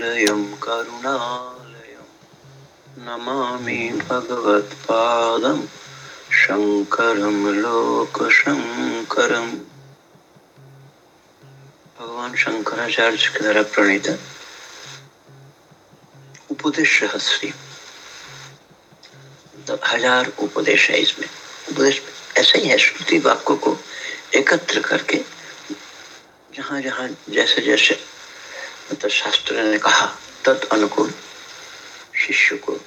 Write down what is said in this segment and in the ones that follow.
लयं करुणालयं नमामि भगवत्पादं शङ्करं लोकशङ्करम्। भगवान शंकराचार्य द्वारा प्रणीत उपदेश रहस्य तो हज़ार उपदेश है इसमें। उपदेश ऐसा ही है, श्रुति वाक्यों को एकत्र करके जहाँ जहाँ जैसे जैसे मतलब शास्त्र ने कहा, तत् अनुकूल। शिष्य को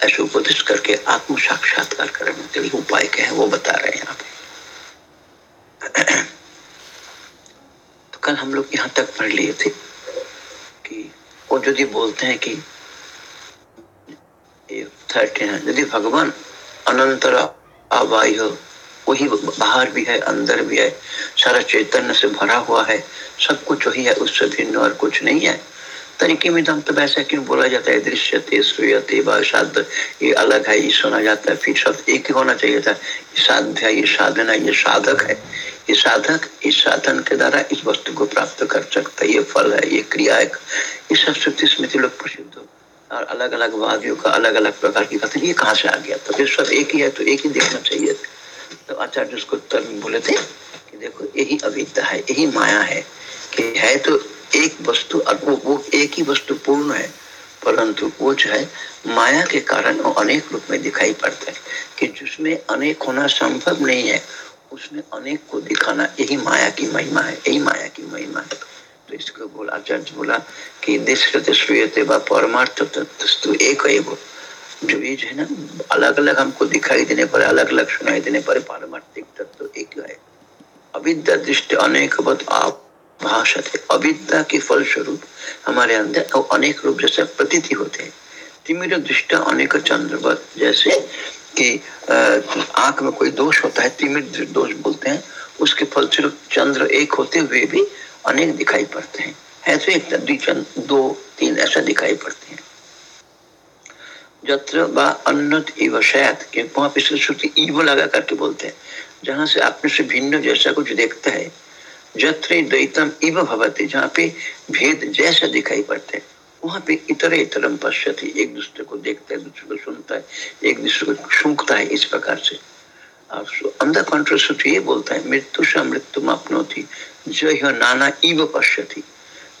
ऐसे उपदेश करके आत्म साक्षात्कार करने के लिए उपाय क्या है, वो बता रहे हैं यहाँ पे तो कल हम लोग यहाँ तक पढ़ लिए थे कि वो यदि बोलते हैं कि थर्टीन यदि भगवान अनंतर अबाह्य वही बाहर भी है, अंदर भी है। सारा चैतन्य से भरा हुआ है। सब कुछ वही है, उससे भिन्न और कुछ नहीं है। तरीके में दम तो वैसा क्यों बोला जाता है दृश्यते श्रूयते साध, ये अलग है, ये सुना जाता है, फिर सब एक ही होना चाहिए था। ये साध्य ये साधन, ये साधक है। ये साधक, इस साधन के द्वारा इस वस्तु को प्राप्त कर सकता है, ये फल है, ये क्रिया है। ये सब श्रुति स्मृति लोग प्रसिद्ध हो। और अलग अलग वादियों का अलग अलग प्रकार की कथन ये कहाँ से आ गया? तो फिर सब एक ही है तो एक ही देखना चाहिए तो आचार्य उसको में बोले थे कि देखो यही अविद्या है यही माया है कि है तो एक वस्तु वो, वो एक ही वस्तु पूर्ण है परंतु वो जो है माया के कारण वो अनेक रूप में दिखाई पड़ता है कि जिसमें अनेक होना संभव नहीं है उसमें अनेक को दिखाना यही माया की महिमा है यही माया की महिमा है। तो इसको बोला आचार्य बोला कि देश परमार्थ तत्व एक है वो जो है ना अलग अलग हमको दिखाई देने पर अलग अलग सुनाई देने पर पारमार्थिक तत्व एक है अविद्या दृष्टि अनेक आप भाषा थे। अविद्या के फल स्वरूप हमारे अंदर अनेक रूप जैसे प्रतीति होते हैं। तिमिर दृष्ट अनेक चंद्रवत जैसे कि आँख में कोई दोष होता है, तिमिर दोष बोलते हैं, उसके फलस्वरूप चंद्र एक होते हुए भी अनेक दिखाई पड़ते हैं। ऐसे एक दो, तीन ऐसा दिखाई पड़ते हैं। जत्र व अन्नत इव शायद वहाँ पे श्रुति इव लगा करके बोलते हैं। जहाँ से अपने से भिन्न जैसा कुछ देखता है, जत्र द्वैतम इव भवते, जहाँ पे भेद जैसा दिखाई पड़ते हैं। वहाँ पे इतर इतरम पश्यति, एक दूसरे को देखता है, दूसरे को सुनता है, एक दूसरे को सूंघता है इस प्रकार से। अंदर कॉन्ट्रोसूट ये बोलता है, मृत्यु से मृत्यु अपनो थी जो यह नाना इव पश्यति।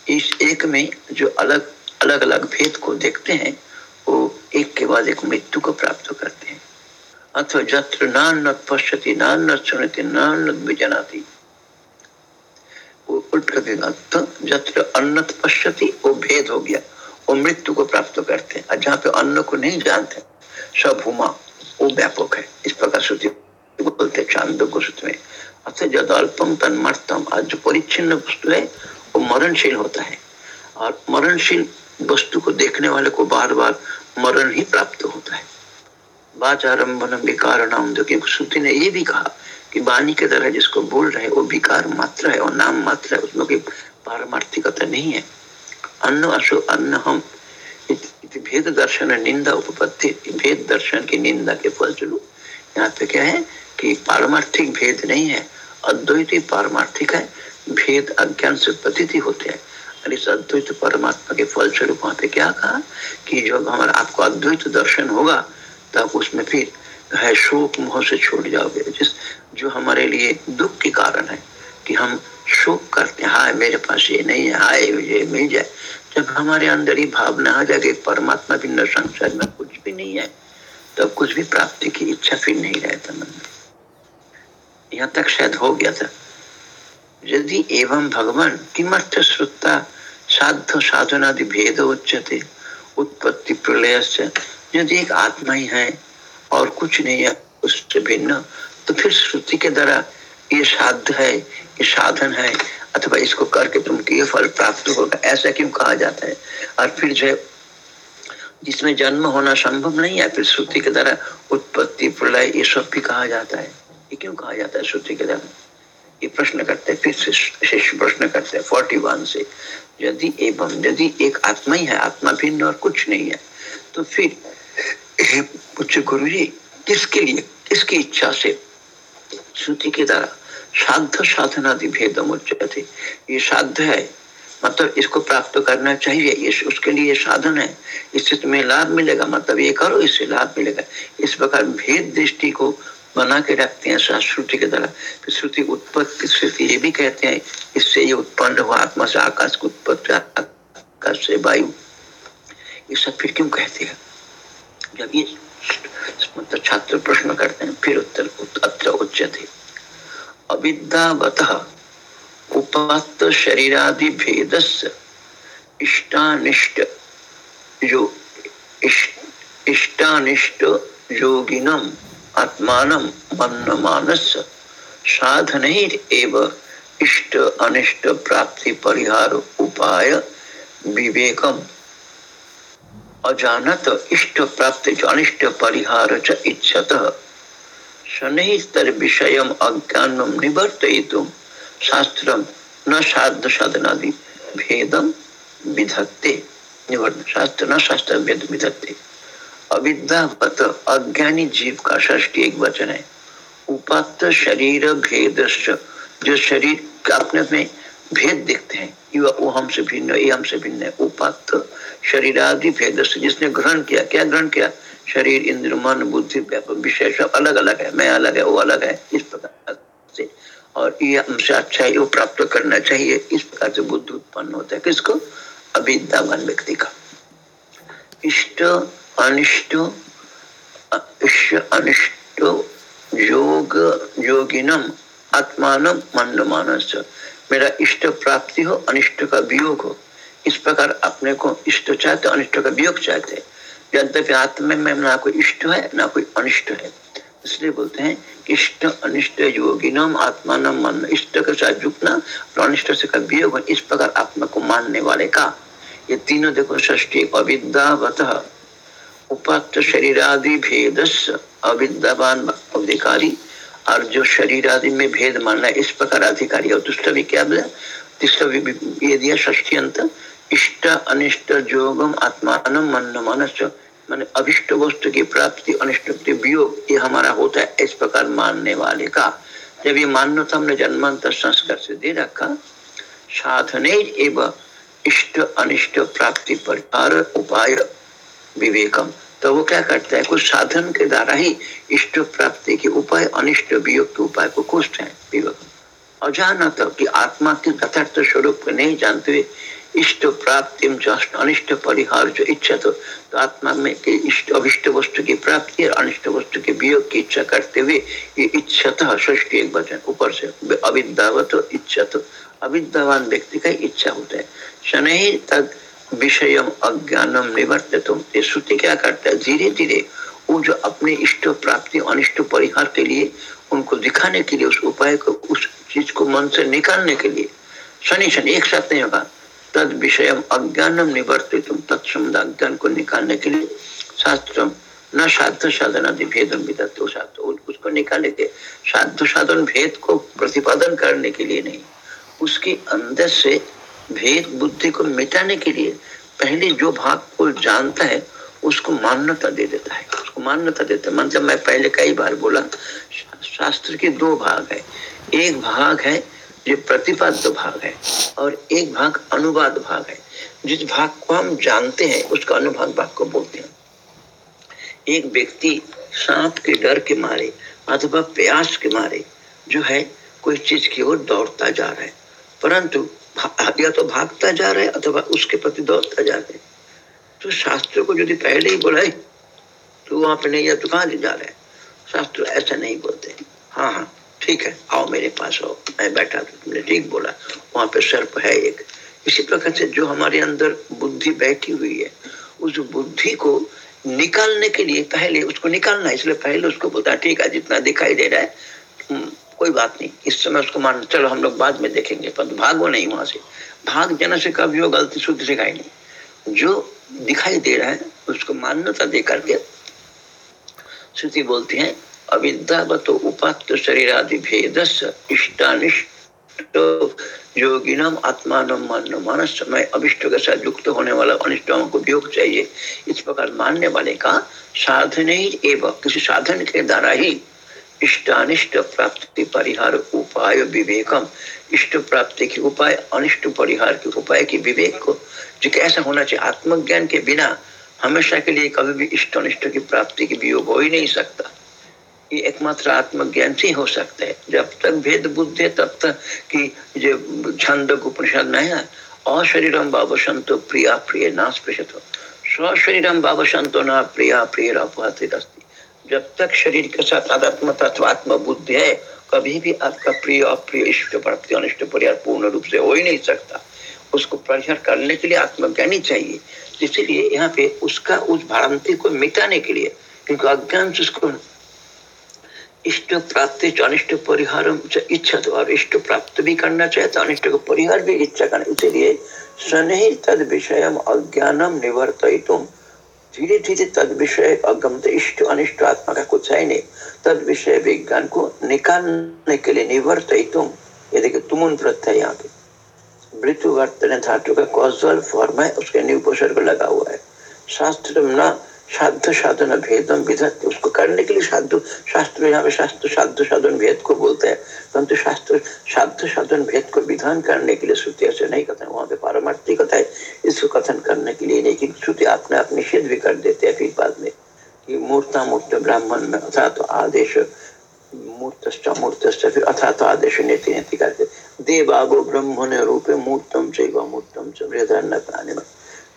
इस एक में जो अलग अलग अलग भेद को देखते हैं एक के बाद एक मृत्यु को प्राप्त करते हैं। अथवा जत्र नान पश्यति नान सुनती नान कर जत्र अन्नत पश्यति, वो भेद हो गया। वो मृत्यु को प्राप्त करते हैं। और जहाँ पे अन्न को नहीं जानते, सब हुमा, वो व्यापक है। इस प्रकार श्रुति बोलते चाँद को सूत्र में। अथ जद अल्पम तन मरतम, आज जो परिच्छिन्न वस्तु है, वो मरणशील होता है। और मरणशील वस्तु को देखने वाले को बार बार मरण ही प्राप्त होता है। बाचारंभन विकार नाम श्रुति ने ये भी कहा कि वाणी के द्वारा जिसको बोल रहे वो विकार मात्र है और नाम मात्र है, उसमें कोई पारमार्थिकता नहीं है। अन्न अशो अन्न हम भेद दर्शन निंदा उपपत्ति, भेद दर्शन की निंदा के फल चलो यहाँ पे क्या है कि पारमार्थिक भेद नहीं है, अद्वैत पारमार्थिक है, भेद अज्ञान से प्रतीति होते हैं। और अद्वैत परमात्मा के फल स्वरूप वहाँ पे क्या कहा? कि जब हमारा आपको अद्वैत दर्शन होगा, तब उसमें फिर है शोक मोह से छूट जाओगे। जिस जो हमारे लिए दुख के कारण है कि हम शोक करते हैं, हाय मेरे पास ये नहीं है, हाय ये मिल जाए। जब हमारे अंदर ही भावना आ जाए परमात्मा भिन्न संसार में कुछ भी नहीं है, तब तो कुछ भी प्राप्ति की इच्छा फिर नहीं रहता। मन में यहाँ तक शायद हो गया था। यदि एवं भगवान किमर्थ श्रुता साध साधनादि भेद उच्चते उत्पत्ति प्रलय से यदि एक आत्मा ही है और कुछ नहीं है, उससे भिन्न तो फिर श्रुति के द्वारा ये साध्य है, ये साधन है, अथवा इसको करके तुमको ये फल प्राप्त होगा, ऐसा क्यों कहा जाता है? और फिर जो जिसमें जन्म होना संभव नहीं है, फिर श्रुति के द्वारा उत्पत्ति प्रलय, ये सब भी कहा जाता है। ये क्यों कहा जाता है श्रुति के द्वारा? ये प्रश्न करते हैं, फिर शिष्य प्रश्न करते हैं फोर्टी वन से। यदि एवं, यदि एक आत्मा ही है, आत्मा भिन्न और कुछ नहीं है तो फिर पूछे गुरु जी किसके लिए, किसकी इच्छा से? श्रुति के द्वारा साध साधनादि भेद थे ये साध है मतलब इसको प्राप्त करना चाहिए ये उसके लिए साधन है। इससे तुम्हें लाभ मिलेगा मतलब ये करो, इससे लाभ मिलेगा। इस प्रकार भेद दृष्टि को बना के रखते हैं श्रुति के द्वारा श्रुति उत्पत्ति श्रुति ये भी कहते हैं, इससे ये उत्पन्न हुआ आत्मा से आकाश की उत्पत्ति, आकाश से वायु। ये सब फिर क्यों कहते हैं? जब ये मतलब छात्र प्रश्न करते हैं, फिर उत्तर अत्र उच्चते अविद्यावत उपात्त शरीरादि भेद इष्टानिष्ट जो इष्टानिष्ट योगिनम। आत्मान मन्नमानस साधन इष्ट अनिष्ट प्राप्ति परिहार उपाय विवेकम। अजानत इष्ट प्राप्ति अनिष्ट परिहार च इच्छत। शनैस्तर विषय अज्ञान निवर्तयितुम शास्त्र न साध साधनादि भेदम विधत्ते। निवर्त शास्त्र न शास्त्र भेद विधत्ते। अविद्यावत अज्ञानी जीव का षष्टी एक वचन है। उपात शरीर भेद जो शरीर अपने में भेद देखते हैं वो हमसे भिन्न ये हमसे भिन्न है। उपात शरीर आदि भेद जिसने ग्रहण किया, क्या ग्रहण किया? शरीर, इंद्र, मन, बुद्धि सब अलग अलग है, मैं अलग है, वो अलग है, इस प्रकार से। और ये हमसे अच्छा है वो प्राप्त करना चाहिए, इस प्रकार से बुद्धि उत्पन्न होता है। किसको? अविद्यावान व्यक्ति का। इष्ट अनिष्ट अनिष्ट योग योगिनम आत्मान मन मानस मेरा इष्ट प्राप्ति हो, अनिष्ट का वियोग हो। इस प्रकार अपने को इष्ट चाहते अनिष्ट का वियोग चाहते यद्यपि आत्मा में ना कोई इष्ट है, ना कोई अनिष्ट है। इसलिए बोलते हैं इष्ट, अनिष्ट योगी नाम आत्मा मन इष्ट के साथ झुकना और अनिष्ट से का वियोग इस प्रकार आत्मा को मानने वाले का। ये तीनों देखो ष्टी अविद्यावत उपात शरीर आदि भेद अविद्यावान अधिकारी और जो शरीर आदि में भेद मानना इस प्रकार अधिकारी और दुष्ट भी क्या बोला? तीसरा ये दिया ष्टी अंत। इष्ट, अनिष्ट, जोगम आत्मान मन मनस मान अभिष्ट वस्तु की प्राप्ति, अनिष्ट वियोग, ये हमारा होता है, इस प्रकार मानने वाले का। जब ये मान्य तो हमने जन्मांतर संस्कार से दे रखा। साधने एवं इष्ट, अनिष्ट प्राप्ति परिवार उपाय विवेकम। तो वो क्या करता है कुछ साधन के द्वारा ही इष्ट प्राप्ति के उपाय अनिष्ट वियोग के उपाय को खोजते हैं विवेक अजानत कि आत्मा के यथार्थ स्वरूप को नहीं जानते हुए इष्ट प्राप्ति अनिष्ट परिहार जो इच्छा तो, तो आत्मा में के इष्ट अभिष्ट वस्तु की प्राप्ति और अनिष्ट वस्तु के वियोग की इच्छा करते हुए ये इच्छत ष्टी एक वचन ऊपर से अविद्यावत इच्छत अविद्यावान व्यक्ति का इच्छा होता है। शनि तक विषय अज्ञानम निवर्त तुम ये श्रुति क्या करता है? धीरे धीरे वो जो अपने इष्ट प्राप्ति अनिष्ट परिहार के लिए, उनको दिखाने के लिए, उस उपाय को, उस चीज़ को मन से निकालने के लिए, शनि शनि एक साथ नहीं होगा। तद विषय अज्ञानम निवर्तित तत्सम अज्ञान को निकालने के लिए, शास्त्र न साध्य साधन आदि भेद उसको निकालने के, साध्य साधन भेद को प्रतिपादन करने के लिए नहीं। उसके अंदर से भेद बुद्धि को मिटाने के लिए पहले जो भाग को जानता है, उसको मान्यता दे देता है। उसको मान्यता देता है। मतलब मैं पहले कई बार बोला, शास्त्र के दो भाग है। एक भाग है, ये प्रतिपाद्य भाग है, और एक भाग अनुवाद भाग है। जिस भाग को हम जानते हैं, उसका अनुवाद भाग को बोलते हैं। एक व्यक्ति सांप के डर के मारे, अथवा प्यास के मारे, जो है, कोई चीज़ की ओर दौड़ता जा रहा है। परंतु या तो भागता जा रहा अथवा उसके प्रति दौड़ता जा रहा तो शास्त्र को यदि पहले ही बोला तो वहाँ पे नहीं या तो कहा जा रहा शास्त्र ऐसा नहीं बोलते। हाँ हाँ ठीक है, आओ मेरे पास आओ, मैं बैठा था, तुमने ठीक बोला, वहाँ पे सर्प है एक। इसी प्रकार से जो हमारे अंदर बुद्धि बैठी हुई है, उस बुद्धि को निकालने के लिए पहले उसको निकालना इसलिए पहले उसको बोलता ठीक है, जितना दिखाई दे रहा है कोई बात नहीं। इस समय उसको मान चलो हम लोग बाद में देखेंगे, पर भागो नहीं वहाँ से। भाग जाने से कभी गलती शुद्ध सिखाई नहीं जो दिखाई दे रहा है, उसको मान्यता दे करके श्रुति बोलती है, अविद्यावत उपात्त शरीर आदि भेद इष्टानिष्ट योगिनम आत्मान मन मानस समय अभिष्ट के साथ युक्त होने वाला अनिष्टों को योग चाहिए। इस प्रकार मानने वाले का साधन ही एवं, किसी साधन के द्वारा ही इष्टानिष्ट प्राप्ति परिहार उपाय विवेकम। इष्ट प्राप्ति के उपाय, अनिष्ट परिहार के उपाय की विवेक को जो कैसा होना चाहिए, आत्मज्ञान के बिना हमेशा के लिए कभी भी इष्ट अनिष्ट की प्राप्ति की वियोग हो ही नहीं सकता। ये एकमात्र आत्मज्ञान से हो सकता है। जब तक भेद बुद्धि है, तब तक कि जो छंद उपनिषद नहीं है। अशरीरम बाबा संतो प्रिया प्रिय नाश हो स्वशरीरम बाबा संतो न प्रिया प्रिय अपहत जब तक शरीर के साथ आध्यात्म तत्व आत्म बुद्धि है, कभी भी आपका प्रिय, अप्रिय, इष्ट प्राप्ति अनिष्ट, परिहार पूर्ण रूप से हो ही नहीं सकता। उसको परिहार करने के लिए आत्मज्ञान चाहिए। इसीलिए यहाँ पे उसका, उस भ्रांति को मिटाने के लिए, क्योंकि अज्ञान से उसको इष्ट प्राप्ति, अनिष्ट परिहार इच्छा तो और इष्ट प्राप्त भी करना चाहे तो अनिष्ट को परिहार भी इच्छा करना इसीलिए शनि तद विषय अज्ञानम निवर्त धीरे धीरे तद विषय अगम इष्ट अनिष्ट आत्मा का कुछ है नहीं तद विषय विज्ञान को निकालने के लिए निवर्त तुम। ये देखिए तुम उन प्रत्यय यहाँ पे। मृत्यु वर्तन धातु का कॉजल फॉर्म है, उसके न्यू उपसर्ग लगा हुआ है। शास्त्र न साध्य साधन भेदम विधत उसको करने के लिए साधु, शास्त्र यहाँ पे शास्त्र साध्य साधन, भेद को बोलते हैं। परंतु शास्त्र साध्य साधन, भेद को विधान करने के लिए श्रुति ऐसे नहीं कहते वहाँ पे पारमार्थिक कथा है। इसको कथन करने के लिए नहीं श्रुति अपने आप निषेध भी कर देते हैं फिर बाद में। कि मूर्ता मूर्त ब्राह्मण में अथा तो आदेश मूर्त मूर्त फिर अथा तो आदेश नीति नीति करके देवागो ब्रह्मण रूपे मूर्तम चैव, मूर्तम च प्राणी में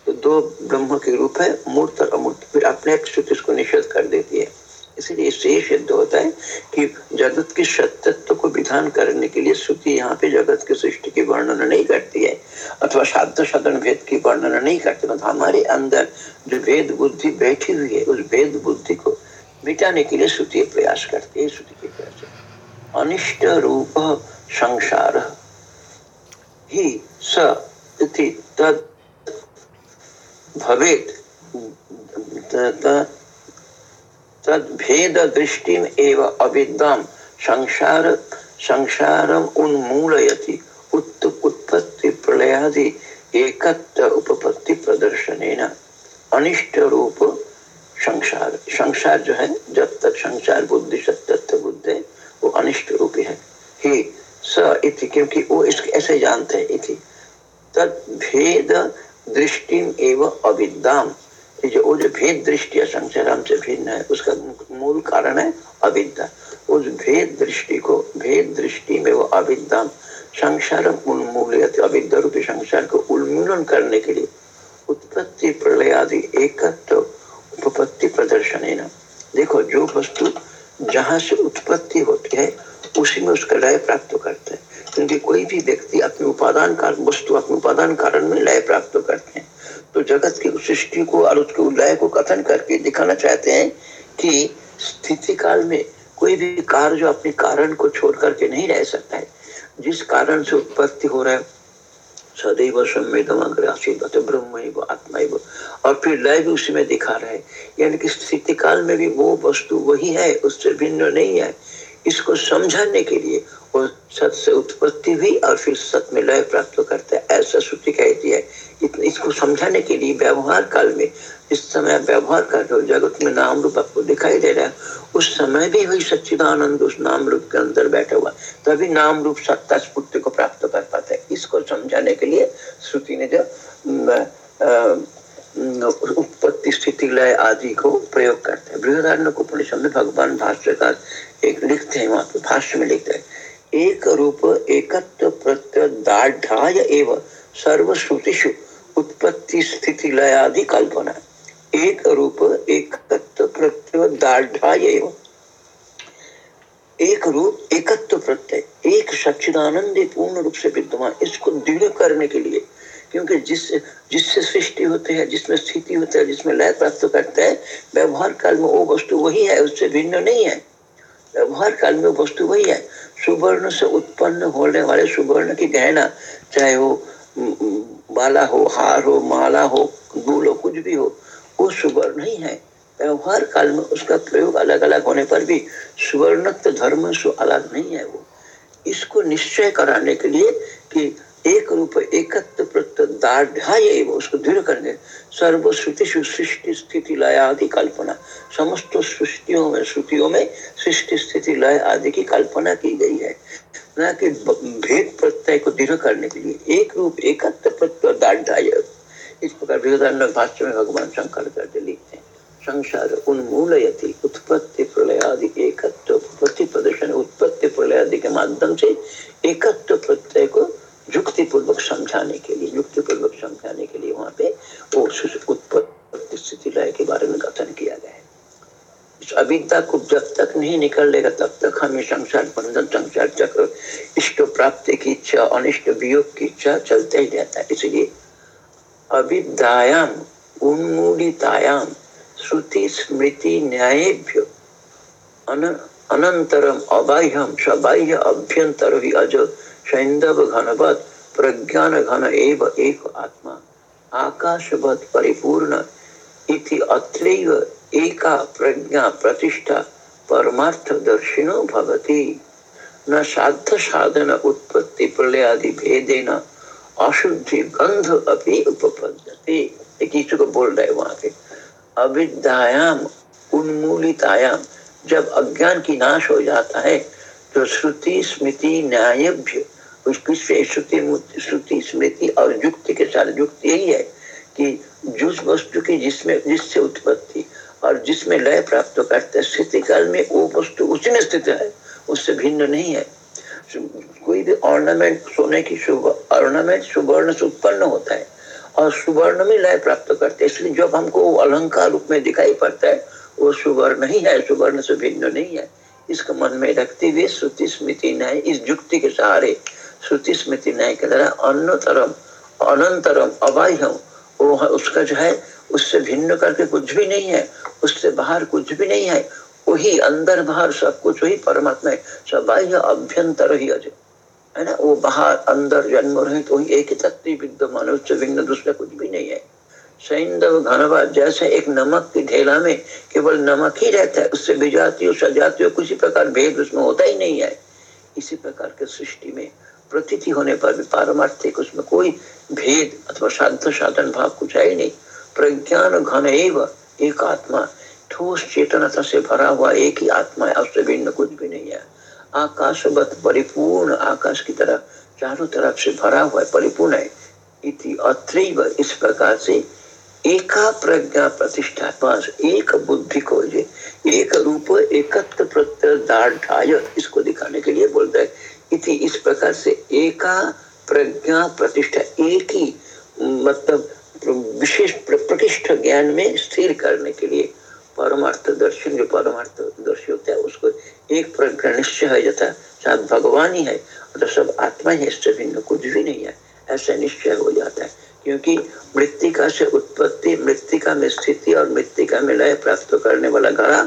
तो दो ब्रह्म के रूप है, मूर्त और अमूर्त। फिर अपने श्रुति इसको निषेध कर देती है। इसीलिए इससे ये सिद्ध होता है कि जगत के सत्यत्व को विधान करने के लिए श्रुति यहाँ पे जगत के सृष्टि की वर्णन नहीं करती है, अथवा शाब्द साधन भेद की वर्णन नहीं करती। मतलब हमारे अंदर जो भेद बुद्धि बैठी हुई है, उस भेद बुद्धि को मिटाने के लिए श्रुति प्रयास करती है, श्रुति के प्रयास अनिष्ट रूप संसार ही स तद भवेत। तद दृष्टि एव अविद्याम संसार, संसारम उन्मूलयति। उत्पत्ति प्रलयादि एकत्व उपपत्ति प्रदर्शन अनिष्ट रूप संसार। संसार जो है, जब तक संसार बुद्धि सत्य बुद्ध है, वो अनिष्ट रूप है। ही स इति, क्योंकि वो इसके ऐसे जानते हैं इति। तद भेद दृष्टि एवं अविद्याम जो, वो जो भेद दृष्टि संसार से भिन्न है, उसका मूल कारण है अविद्या। उस भेद दृष्टि को, भेद दृष्टि में वो अविद्याम संसार उन्मूल अविद्या रूपी संसार को उन्मूलन करने के लिए उत्पत्ति प्रलय आदि एकत्व उपपत्ति प्रदर्शन है देखो, जो वस्तु जहाँ से उत्पत्ति होती है, उसी में उसका लय प्राप्त करते हैं। क्योंकि कोई भी व्यक्ति अपने उपादान कारण वस्तु अपने उपादान कारण में लय प्राप्त करते हैं। तो जगत की सृष्टि को और उसके लय को कथन करके दिखाना चाहते हैं कि स्थिति काल में कोई भी कार्य जो अपने कारण को छोड़ करके नहीं रह सकता है। जिस कारण से उत्पत्ति हो रहा है, सदैव संवेदम ब्रह्म आत्मा और फिर लय भी उसी में दिखा रहा है। यानी कि स्थिति काल में भी वो वस्तु वही है, उससे भिन्न नहीं है। इसको समझाने के लिए वो सत से उत्पत्ति हुई और फिर सत में लय प्राप्त करते हैं। ऐसा श्रुति कहती है। इसको समझाने के लिए व्यवहार काल में इस समय व्यवहार कर रहे हो जगत में नाम रूप आपको दिखाई दे रहा है, उस समय भी वही सच्चिदानंद उस नाम रूप के अंदर बैठा हुआ, तभी नाम रूप सत्ता स्फूर्ति को प्राप्त कर पाता है। इसको समझाने के लिए श्रुति ने जो स्थिति लय आदि को प्रयोग करते हैं। बृहदारण्य उपनिषद में भगवान भाष्यकार एक लिखते हैं, वहाँ पे भाष्य में लिखते हैं। एक रूप, एकत्व, प्रत्यय एवं सर्वश्रुतिषु उत्पत्ति स्थिति लय आदि कल्पना। एक रूप, एकत्व, प्रत्यय एवं। एक रूप, एकत्व, प्रत्यय। एक सच्चिदानंद पूर्ण रूप से विद्यमान, इसको दृढ़ करने के लिए क्योंकि जिस, जिससे सृष्टि होते हैं, जिसमें स्थिति होता है, जिसमें लय प्राप्त करते हैं, व्यवहार काल में वो वस्तु वही है, उससे भिन्न नहीं है। व्यवहार काल में वस्तु वही है। सुवर्ण से उत्पन्न होने वाले सुवर्ण की गहना, चाहे वो बाला हो, हार हो, माला हो, दूल हो, कुछ भी हो, वो सुवर्ण ही है। व्यवहार काल में उसका प्रयोग अलग अलग होने पर भी सुवर्ण धर्म से अलग नहीं है वो। इसको निश्चय कराने के लिए कि एक रूप, एकत्व प्रत्यय उसको दृढ़ करने सर्व श्रुति सृष्टि स्थिति लय आदि कल्पना, समस्त सृष्टियों में, श्रुतियों में सृष्टि स्थिति लय आदि की कल्पना की गई है। न कि भेद प्रत्यय को दृढ़ करने के लिए, एक रूप, एकत्व प्रत्यय दाढ़ इस प्रकार बृहदारण्य भाष्य में भगवान शंकर करते लिखते हैं, संसार उन्मूलयति, उत्पत्ति प्रलय आदि, एकत्व उत्पत्ति प्रदर्शन उत्पत्ति प्रलय आदि के माध्यम से एकत्व प्रत्यय को युक्ति पूर्वक समझाने के लिए युक्ति पूर्वक समझाने के लिए वहाँ पे वो उत्पत्ति स्थिति लय के बारे में कथन किया गया है। इस अविद्या को जब तक नहीं निकल लेगा तब तक हमें संसार बंधन, संसार चक्र, इष्ट प्राप्ति की इच्छा, अनिष्ट वियोग की इच्छा चलते ही रहता है। इसलिए अविद्याम उन्मूलितायाम, श्रुति स्मृति न्यायभ्य अनंतरम अबाह्यम, सबाह्य अभ्यंतर ही अज सैंधव घनवत प्रज्ञान घन एव एक आत्मा। आकाशवत परिपूर्ण, इति अत्रैव एका प्रज्ञा प्रतिष्ठा परमार्थ दर्शिनो भवति। न साध साधन उत्पत्ति प्रलय आदि भेदेन अशुद्धि गंध अपनी उपपद्यते। एक को बोल रहे वहाँ पे। अविद्याम उन्मूलितायाम, जब अज्ञान की नाश हो जाता है तो श्रुति स्मृति न्यायभ्य श्रुति श्रुति स्मृति और युक्ति के साथ, युक्ति यही है कि जिस वस्तु की जिसमें, जिससे उत्पत्ति और जिसमें लय प्राप्त करते हैं स्थिति काल में वो वस्तु उसी में स्थित है, उससे भिन्न नहीं है। कोई भी ऑर्नामेंट सोने की शुभ ऑर्नामेंट सुवर्ण से उत्पन्न होता है और सुवर्ण में लय प्राप्त करते इसलिए जब हमको अलंकार रूप में दिखाई पड़ता है, वो सुवर्ण ही है, सुवर्ण से भिन्न नहीं है। इसको मन में रखते हुए श्रुति स्मृति न्याय इस युक्ति के सहारे श्रुति स्मृति न्याय के द्वारा अन्नतरम अनंतरम अबाह्यम। वो उसका जो है, उससे भिन्न करके कुछ भी नहीं है, उससे बाहर कुछ भी नहीं है। वही अंदर बाहर सब कुछ, वही परमात्मा है। सब बाह्य अभ्यंतर ही अजय। है ना? वो बाहर, अंदर जन्म रहित तो वही एक ही तत्व विद्यमान उससे भिन्न दूसरा कुछ भी नहीं है। सैंदव घनवा जैसे एक नमक की ढेला में केवल नमक ही रहता है, उससे और सजाती किसी प्रकार भेद उसमें होता ही नहीं है। इसी प्रकार के सृष्टि में प्रतीति होने पर भी पारमार्थिक उसमें कोई भेद अथवा साध साधन भाव कुछ है ही नहीं। प्रज्ञान घन एव एक आत्मा ठोस चेतनता से भरा हुआ एक ही आत्मा है, उससे भिन्न कुछ भी नहीं है। आकाशवत परिपूर्ण, आकाश की तरह चारों तरफ़ से भरा हुआ है, परिपूर्ण है। इति अत्रैव इस प्रकार से एका प्रज्ञा प्रतिष्ठा पास एक बुद्धि को जे एक रूप एकत्र प्रत्यय इसको दिखाने के लिए बोलता है। इति इस प्रकार से एका प्रज्ञा प्रतिष्ठा, एक ही मतलब विशेष प्रतिष्ठा ज्ञान में स्थिर करने के लिए परमार्थ दर्शन, जो परमार्थ दर्शी होता है, उसको एक प्रज्ञा निश्चय है, यथा साथ भगवान ही है तो सब आत्मा ही, इससे भिन्न कुछ भी नहीं है। ऐसा निश्चय हो जाता है। क्योंकि मृतिका से उत्पत्ति मृतिका में स्थिति और मृतिका में लय प्राप्त करने वाला घड़ा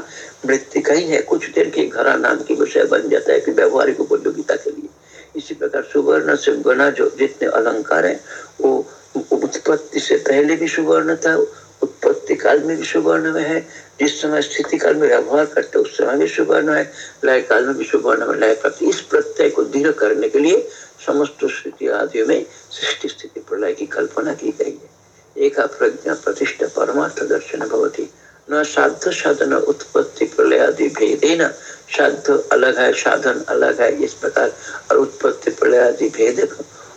मृतिका ही है। कुछ देर के घड़ा नाम की विषय बन जाता है कि व्यवहारिक उपयोगिता के लिए। इसी प्रकार सुवर्ण से गणा जो जितने अलंकार है, वो उत्पत्ति से पहले भी सुवर्ण था, उत्पत्ति काल में भी सुवर्ण में है। जिस समय स्थिति काल में व्यवहार करते उस समय भी सुवर्ण है। लय काल में भी सुवर्ण में लय प्राप्ति। इस प्रत्यय को दृढ़ करने के लिए समस्त स्थिति आदि में सृष्टि स्थिति प्रलय की कल्पना की गई है। एक प्रज्ञा प्रतिष्ठा परमार्थ दर्शन भवती। न साध साधन उत्पत्ति प्रलय आदि भेदे न। साध अलग है, साधन अलग है, इस प्रकार और उत्पत्ति प्रलय आदि भेद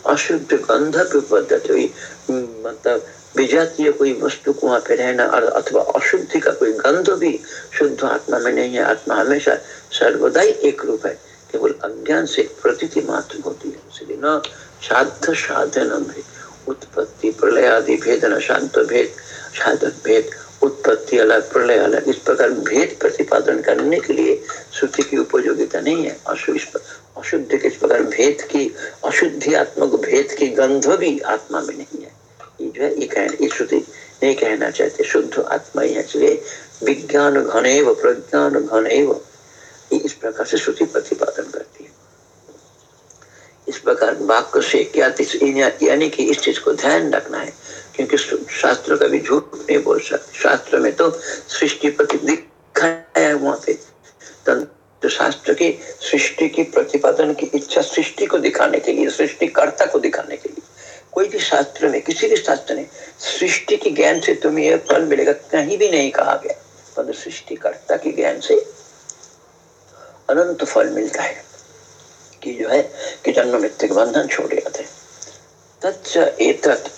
अशुद्ध गंध पद्धति मतलब विजातीय कोई वस्तु को वहाँ पे रहना अथवा अशुद्धि का कोई गंध भी शुद्ध आत्मा में नहीं है। आत्मा हमेशा सर्वदा एक रूप है। केवल अज्ञान से प्रतीति मात्र होती है। इसलिए न साध साधन उत्पत्ति, प्रलय आदि भेद न शांत भेद, साधन भेद, उत्पत्ति अलग, प्रलय अलग। इस प्रकार भेद प्रतिपादन करने के लिए श्रुति की उपयोगिता नहीं है। अशुद्ध के इस प्रकार भेद की, अशुद्धियात्मक भेद की गंध भी आत्मा में नहीं है। ये जो है, ये कह ये श्रुति नहीं कहना चाहते। शुद्ध आत्मा ही है। इसलिए विज्ञान घने व प्रज्ञान घने इस प्रकार से श्रुति प्रतिपादन करती है। इस प्रकार वाक्य से क्या यानी कि इस चीज़ को ध्यान रखना है, क्योंकि शास्त्र का भी झूठ नहीं बोल सकते शास्त्र में तो सृष्टि प्रति दिखाया है वहाँ पे। तो शास्त्र की सृष्टि की प्रतिपादन की इच्छा सृष्टि को दिखाने के लिए, सृष्टिकर्ता को दिखाने के लिए। कोई भी शास्त्र में, किसी भी शास्त्र ने सृष्टि के ज्ञान से तुम्हें यह फल मिलेगा, कहीं भी नहीं कहा गया। पर सृष्टिकर्ता के ज्ञान से अनंत फल मिलता है कि जो है कि जन्म मृत्यु बंधन छोड़ जाते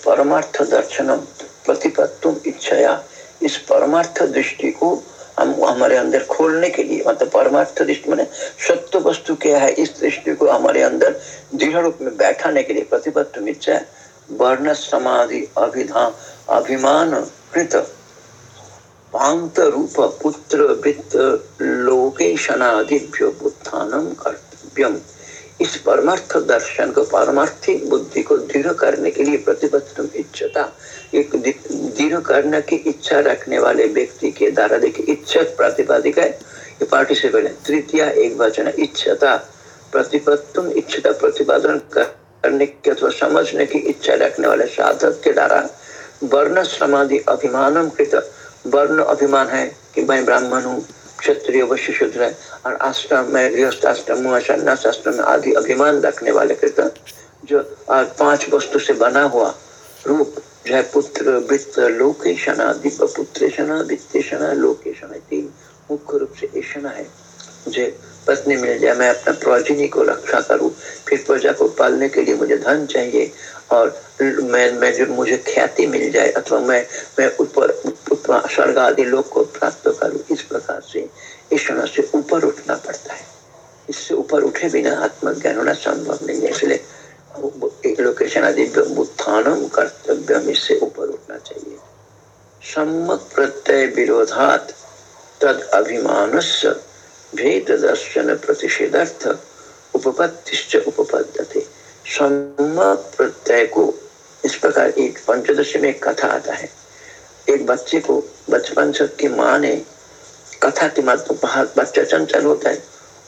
परमार्थ दर्शनम प्रतिपत्तुम इच्छया। इस परमार्थ दृष्टि को हम हमारे अंदर खोलने के लिए मतलब परमार्थ दृष्टि मैंने सत्य वस्तु क्या है, इस दृष्टि को हमारे अंदर दृढ़ रूप में बैठाने के लिए प्रतिपत्व इच्छा वर्ण समाधि अभिधान अभिमान कृत पांत रूप पुत्र वित्त लोकेशनादिभ्यो उत्थानम कर्तव्यम। इस परमार्थ दर्शन को, पारमार्थिक बुद्धि को दृढ़ करने के लिए प्रतिबद्ध इच्छता, एक दृढ़ करने की इच्छा रखने वाले व्यक्ति के द्वारा देखिए, इच्छा प्रातिपादिक है। ये पार्टिसिपल है, तृतीय एक वचन इच्छता। प्रतिपत्तुम इच्छता प्रतिपादन करने की अथवा समझने की इच्छा रखने वाले साधक के द्वारा वर्ण समाधि अभिमानम कृत वर्ण अभिमान है कि मैं ब्राह्मण हूँ, क्षत्रिय वश्य शूद्र है। और आश्रम में, गृहस्थ आश्रम संन्यास आश्रम आदि अभिमान रखने वाले कृतन जो पाँच वस्तु से बना हुआ रूप, जो है पुत्र, वित्त, लोकेशना दिव्य पुत्रेशना वित्तेशना लोकेशना तीन मुख्य रूप से ऐसा है। मुझे पत्नी मिल जाए, मैं अपना प्रोजिनी को रक्षा करूँ, फिर प्रजा को पालने के लिए मुझे धन चाहिए। और मैं मैं जो मुझे ख्याति मिल जाए अथवा मैं मैं ऊपर स्वर्ग आदि लोग को प्राप्त करूँ, इस प्रकार से ईश्वर से ऊपर उठना पड़ता है। इससे ऊपर उठे बिना आत्मज्ञान होना संभव नहीं है, इसलिए लोकेशन आदि उत्थानम कर्तव्य इससे ऊपर उठना चाहिए। सम्मक प्रत्यय विरोधात तद अभिमान भेद दर्शन प्रतिषेधार्थ उपपत्तिश्च उपपद्धति प्रत्यय को इस प्रकार एक पंचदशी में कथा आता है। एक बच्चे को बचपन से की माँ ने कथा के माध्यम बाहर बच्चा चंचल होता है,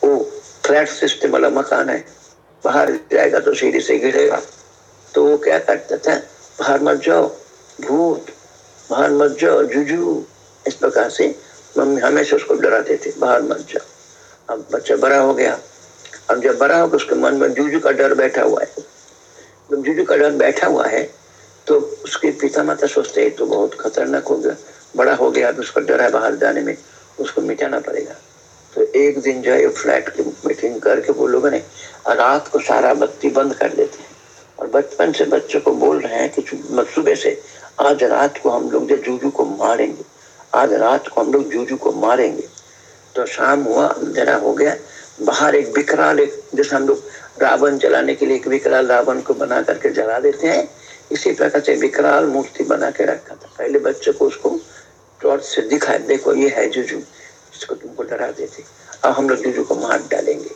वो फ्लैट सिस्टम वाला मकान है, बाहर जाएगा तो सीढ़ी से गिरेगा। तो वो क्या करता था, बाहर मत जाओ, भूत, बाहर मत जाओ, जुजू। इस प्रकार से मम्मी हमेशा उसको डराते थे, बाहर मत जाओ। अब बच्चा बड़ा हो गया अब जब बड़ा होगा उसके मन में जूजू का डर बैठा हुआ है, जब जूजू का डर बैठा हुआ है तो उसके पिता माता सोचते हैं तो बहुत खतरनाक हो गया, बड़ा हो गया उसका डर है बाहर जाने में, उसको मिटाना पड़ेगा। तो एक दिन जो है फ्लैट की मीटिंग करके वो लोगों ने रात को सारा बत्ती बंद कर देते हैं। और बचपन से बच्चों को बोल रहे हैं कि सुबह से, आज रात को हम लोग जो जूजू को मारेंगे, आज रात को हम लोग जूजू को मारेंगे। तो शाम हुआ, अंधेरा हो गया बाहर एक विकराल, एक जैसे हम लोग रावण जलाने के लिए एक विकराल रावण को बना करके जला देते हैं। इसी प्रकार से विकराल मूर्ति बना के रखा था। पहले बच्चे को उसको टॉर्च से दिखाए देखो ये है जुजू। इसको तुमको डरा देते। अब हम लोग जुजू को मार डालेंगे।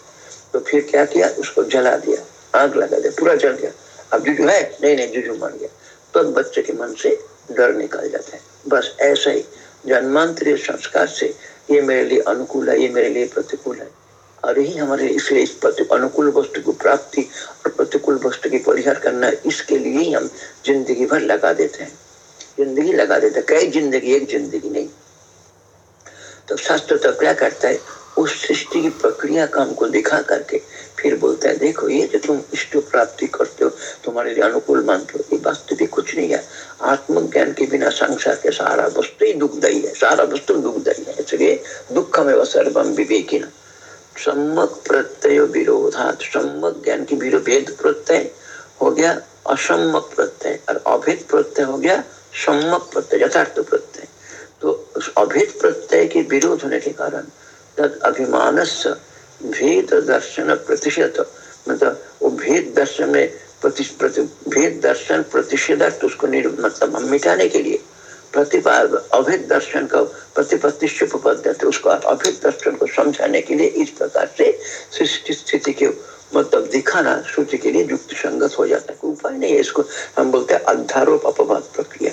तो फिर क्या किया? उसको जला दिया। आग लगा दिया। पूरा जल गया। अब जुजू है? नहीं नहीं, जुजू मर गया। तो बच्चे के मन से डर निकल जाता है। बस ऐसा ही। जन्मांतरीय संस्कार से ये मेरे लिए अनुकूल है, ये मेरे लिए प्रतिकूल है। और यही हमारे इसलिए इस अनुकूल वस्तु की प्राप्ति और प्रतिकूल वस्तु की परिहार करना इसके लिए ही हम ज़िंदगी भर लगा देते हैं। ज़िंदगी लगा देते कई ज़िंदगी, एक ज़िंदगी नहीं। तो शास्त्र तो क्या करता है, उस सृष्टि की प्रक्रिया का हमको दिखा करके फिर बोलता है, देखो ये जो तुम इष्ट प्राप्ति करते हो, तुम्हारे लिए अनुकूल मानते हो, ये वास्तविक कुछ नहीं है। आत्मज्ञान के बिना संसार के सारा वस्तु ही दुखदायी है, सारा वस्तु दुखदायी है, इसलिए दुख में सर्वम विवेकी ना सम्मक प्रत्यय विरोधात सम्मक ज्ञान की विरोध प्रत्यय हो गया असम्मक प्रत्यय, और अभेद प्रत्यय हो गया सम्मक प्रत्यय, यथार्थ प्रत्यय। तो अभेद प्रत्यय के विरोध होने के कारण तद अभिमान भेद दर्शन प्रतिषेध मतलब वो भेद दर्शन में भेद दर्शन प्रतिषेधार्थ उसको मतलब मिटाने के लिए प्रतिपा अभेद दर्शन का प्रतिपत्ति पद्धति उसको अभेद दर्शन को समझाने के लिए इस प्रकार से सृष्टि स्थिति के मतलब दिखाना सूची के लिए युक्त संगत हो जाता है। उपाय नहीं है इसको। हम बोलते हैं अध्यारोप अपवाद प्रक्रिया।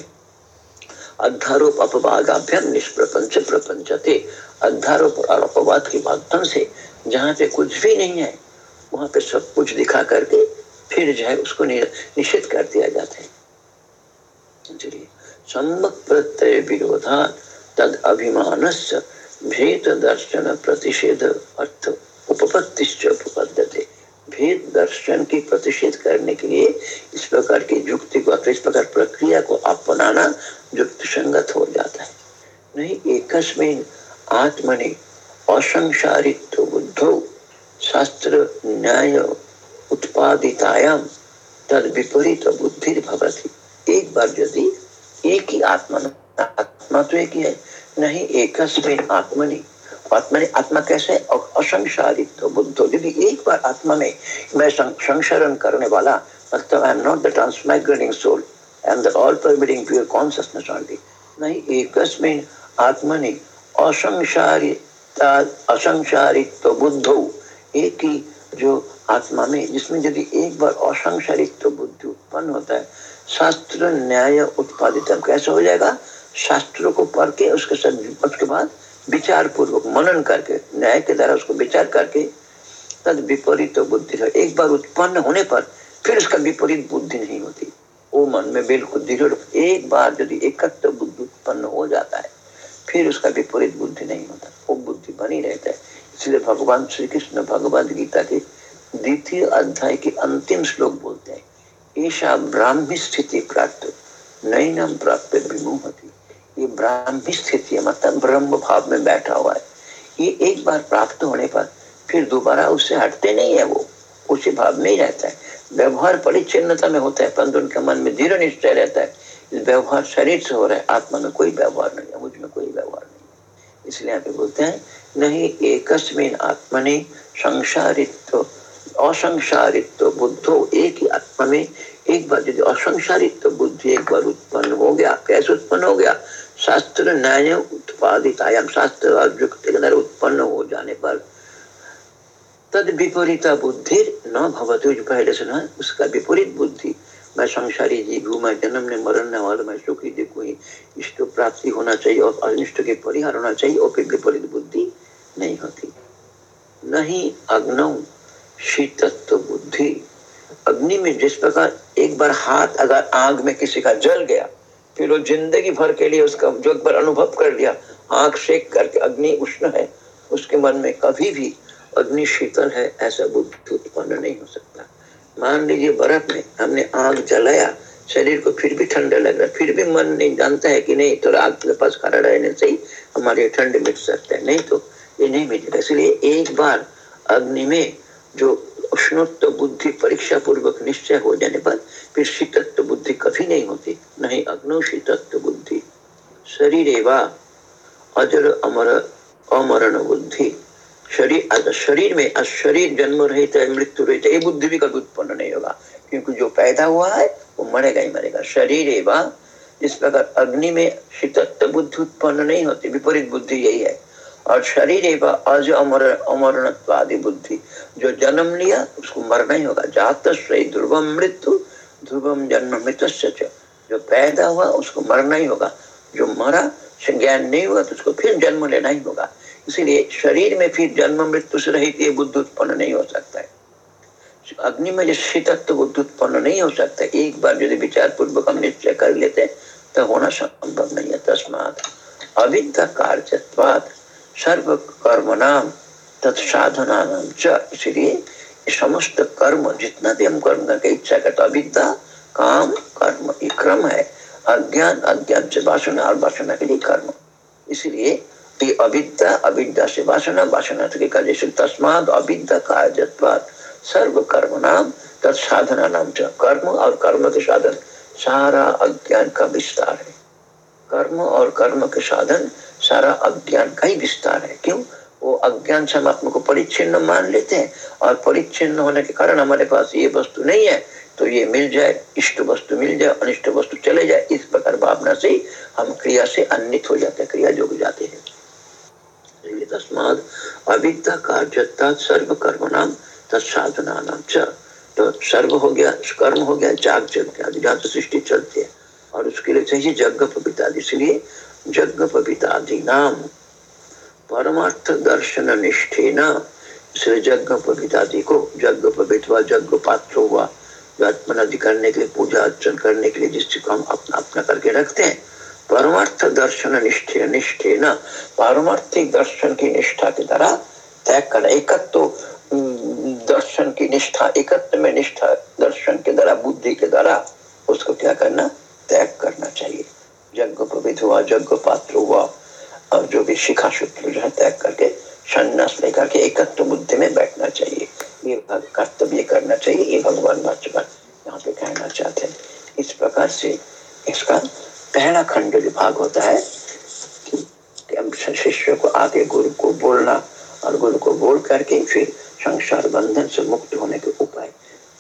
अध्यारोप अपवादाभ्यम निष्प्रपंच प्रपंचते। अध्यारोप और अपवाद के माध्यम से जहाँ पे कुछ भी नहीं है, वहाँ पे सब कुछ दिखा करके फिर जो है उसको निषेध कर दिया जाता है। चलिए। सम्मक प्रत्यय विरोधा तद अभिमान भेद दर्शन प्रतिषेध अर्थ उपपत्तिश्च उपपद्यते। भेद दर्शन की प्रतिषेध करने के लिए इस प्रकार की युक्ति को, इस प्रकार प्रक्रिया को अपनाना युक्त संगत हो जाता है। नहीं, एकस्मिन आत्मनि असंसारित्व बुद्धो शास्त्र न्याय उत्पादितायाम तद विपरीत बुद्धि भवती एक बार यदि एक ही आत्मा आत्मा तो एक ही है, नहीं, एक आत्मनि। आत्मा ने आत्मा कैसे असंसारित तो बुद्ध। यदि एक बार आत्मा में मैं संशरण करने वाला मतलब I am not the transmigrating soul am the नहीं एकस्मिन आत्मनि असंसारित असंसारित तो बुद्धो। एक ही जो आत्मा में, जिसमें यदि एक बार असंसारित तो बुद्धि उत्पन्न होता है शास्त्र न्याय उत्पादित कैसे हो जाएगा? शास्त्रों को पढ़ के, उसके साथ उसके बाद विचार पूर्वक मनन करके, न्याय के द्वारा उसको विचार करके, तद विपरीत बुद्धि है। एक बार उत्पन्न होने पर फिर उसका विपरीत बुद्धि नहीं होती। वो मन में बिल्कुल दृढ़, एक बार यदि एकत्र बुद्धि उत्पन्न हो जाता है, फिर उसका विपरीत बुद्धि नहीं होता। वो बुद्धि बनी रहता है। इसलिए भगवान श्री कृष्ण भगवद गीता के द्वितीय अध्याय के अंतिम श्लोक बोलते हैं। ऐसा ब्राह्मी स्थिति प्राप्त नई नाम प्राप्त विमोहती। ये ब्राह्मी स्थिति है मतलब ब्रह्म भाव में बैठा हुआ है। ये एक बार प्राप्त होने पर फिर दोबारा उससे हटते नहीं है वो, उसी भाव में ही रहता है। व्यवहार परिचिन्नता में होता है, परंतु उनके मन में दृढ़ निश्चय रहता है। इस व्यवहार शरीर से हो रहा है, आत्मा में कोई व्यवहार नहीं है, मुझमें कोई व्यवहार नहीं है। इसलिए यहाँ पे बोलते हैं, नहीं एकस्मिन आत्मनि संसारित्व असंसारित्व बुद्धो एक ही आत्मा में एक बार यदि असंसारित्व बुद्धि एक बार उत्पन्न हो गया, कैसे उत्पन्न हो गया? शास्त्र न्याय उत्पादित आयाम शास्त्र के द्वारा उत्पन्न हो जाने पर। तद विपरीत बुद्धि न भवती, जो पहले सुना उसका विपरीत बुद्धि। मैं संसारी जीव हूँ, मैं जन्म ने मरने वाला मैं सुखी देखू ही इष्ट प्राप्ति होना चाहिए और अनिष्ट के परिहार होना चाहिए, और फिर विपरीत बुद्धि नहीं होती। नहीं शीतत्व बुद्धि अग्नि में जिस प्रकार एक बार हाथ अगर आग में किसी का जल गया, फिर वो ज़िंदगी भर के लिए उसका जो एक बार अनुभव कर लिया, आँख सेक करके अग्नि उष्ण है, उसके मन में कभी भी अग्नि शीतल है, ऐसा बुद्धि उत्पन्न नहीं हो सकता। मान लीजिए बर्फ़ में हमने आग जलाया, शरीर को फिर भी ठंडा लग रहा, फिर भी मन नहीं जानता है कि नहीं थोड़ा आग के पास खड़ा रहने से ही हमारे ठंड मिट सकते हैं। नहीं तो ये नहीं मिलेगा इसलिए एक बार अग्नि में जो उष्णोत्व बुद्धि परीक्षा पूर्वक निश्चय हो जाने पर फिर शीतत्व बुद्धि कभी नहीं होती नहीं अग्नो शीतत्व बुद्धि। शरीर एवं अजर अमर अमरण बुद्धि। शरीर शरीर में शरीर जन्म रहित है, मृत्यु रहित ये बुद्धि भी कभी उत्पन्न नहीं होगा। क्योंकि जो पैदा हुआ है, वो मरेगा ही मरेगा। शरीर एवं इस प्रकार अग्नि में शीतत्व बुद्धि उत्पन्न नहीं होती, विपरीत बुद्धि यही है। और शरीर एवं अज अमर, अमरणत्वादि बुद्धि, जो जन्म लिया, उसको मरना ही होगा। जात ध्रुवम मृत्यु ध्रुवम जन्म मृत जो पैदा हुआ, उसको मरना ही होगा। जो मरा ज्ञान नहीं हुआ तो उसको फिर जन्म लेना ही होगा। इसीलिए शरीर में फिर जन्म मृत्यु से रहित ये बुद्ध उत्पन्न नहीं हो सकता है। अग्नि में जो शीतत्व बुद्ध उत्पन्न नहीं हो सकता एक बार यदि विचार पूर्वक हम निश्चय कर लेते तो होना संभव नहीं है। तस्मात अविद्या कार्यत्वात सर्व कर्म नाम तत्साधना नाम च। इसलिए समस्त कर्म, जितना भी हम कर्म करके इच्छा करते अविद्या काम, कर्म, ये क्रम है। अज्ञान अज्ञान से वासना और वासना के लिए कर्म। इसलिए ये अविद्या अविद्या से वासना वासना से कार्य तस्माद अविद्या कार्यत्वाद सर्व कर्म नाम तत्साधना नाम च। कर्म और कर्म के साधन। सारा अज्ञान का विस्तार है। कर्म और कर्म के साधन सारा अज्ञान का ही विस्तार है। क्यों? वो अज्ञान से हम आत्मा को परिच्छिन्न मान लेते हैं और परिच्छिन्न होने के कारण हमारे पास ये वस्तु नहीं है तो ये मिल जाए, इष्ट वस्तु मिल जाए, अनिष्ट वस्तु चले जाए, इस प्रकार भावना से हम क्रिया से अन्नित हो जाते हैं, क्रिया जोग जाते हैं। अविद्या कार्यता सर्व कर्म नाम तत्साधना नाम च। तो सर्व हो गया, कर्म हो गया, जाग जग गया जहाँ सृष्टि चलती है। और उसके लिए चाहिए जग पविता इसलिए जग पवितादि नाम परमार्थ दर्शन निष्ठे न। इसलिए जग पवितादि को जग पवित हुआ जग पात्र हुआ। आत्मन करने के लिए, पूजा अर्चन करने के लिए जिस चीज़ को हम अपना अपना करके रखते हैं, परमार्थ दर्शन निष्ठे निष्ठे न। पारमार्थिक दर्शन की निष्ठा के द्वारा तय करना एकत्व तो दर्शन की निष्ठा, एकत्व में निष्ठा, दर्शन के द्वारा, बुद्धि के द्वारा उसको क्या करना त्याग करना चाहिए। यज्ञ प्रविध हुआ यज्ञ पात्र हुआ। और जो भी शिखा सूत्र जो है त्याग करके, संन्यास लेकर के एकत्व बुद्धि में बैठना चाहिए। ये कर्तव्य करना चाहिए, ये भगवान वाचक यहाँ पे कहना चाहते हैं। इस प्रकार से इसका पहला खंड जो भाग होता है, कि शिष्य को आगे गुरु को बोलना और गुरु को बोल करके फिर संसार बंधन से मुक्त होने के उपाय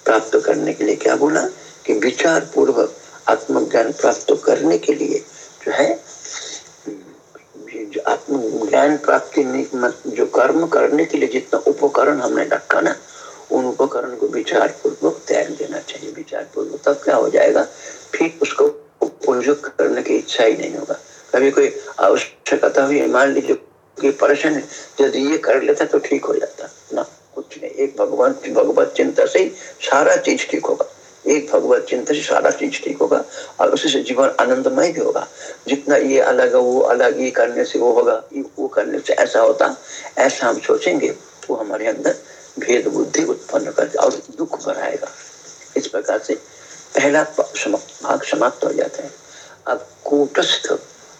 प्राप्त करने के लिए क्या बोला? कि विचार पूर्वक आत्मज्ञान प्राप्त करने के लिए जो है आत्मज्ञान प्राप्ति जो कर्म करने के लिए जितना उपकरण हमने रखा ना, उन उपकरण को विचार पूर्वक त्याग देना चाहिए विचार पूर्वक तब क्या हो जाएगा? फिर उसको उपयोग करने की इच्छा ही नहीं होगा। कभी कोई आवश्यकता हुई, मान लीजिए कि परेशान यदि ये कर लेता तो ठीक हो जाता। ना, कुछ नहीं, एक भगवान, भगवत चिंता से ही सारा चीज़ ठीक होगा। एक भगवत चिंता से सारा चीज़ ठीक होगा और उसी से जीवन आनंदमय भी होगा। जितना ये अलग है, वो अलग ये करने से वो होगा। वो करने से ऐसा होता, ऐसा हम सोचेंगे, वो हमारे अंदर भेद बुद्धि उत्पन्न कर और दुख बढ़ाएगा इस प्रकार से पहला भाग समाप्त हो जाता है। अब कूटस्थ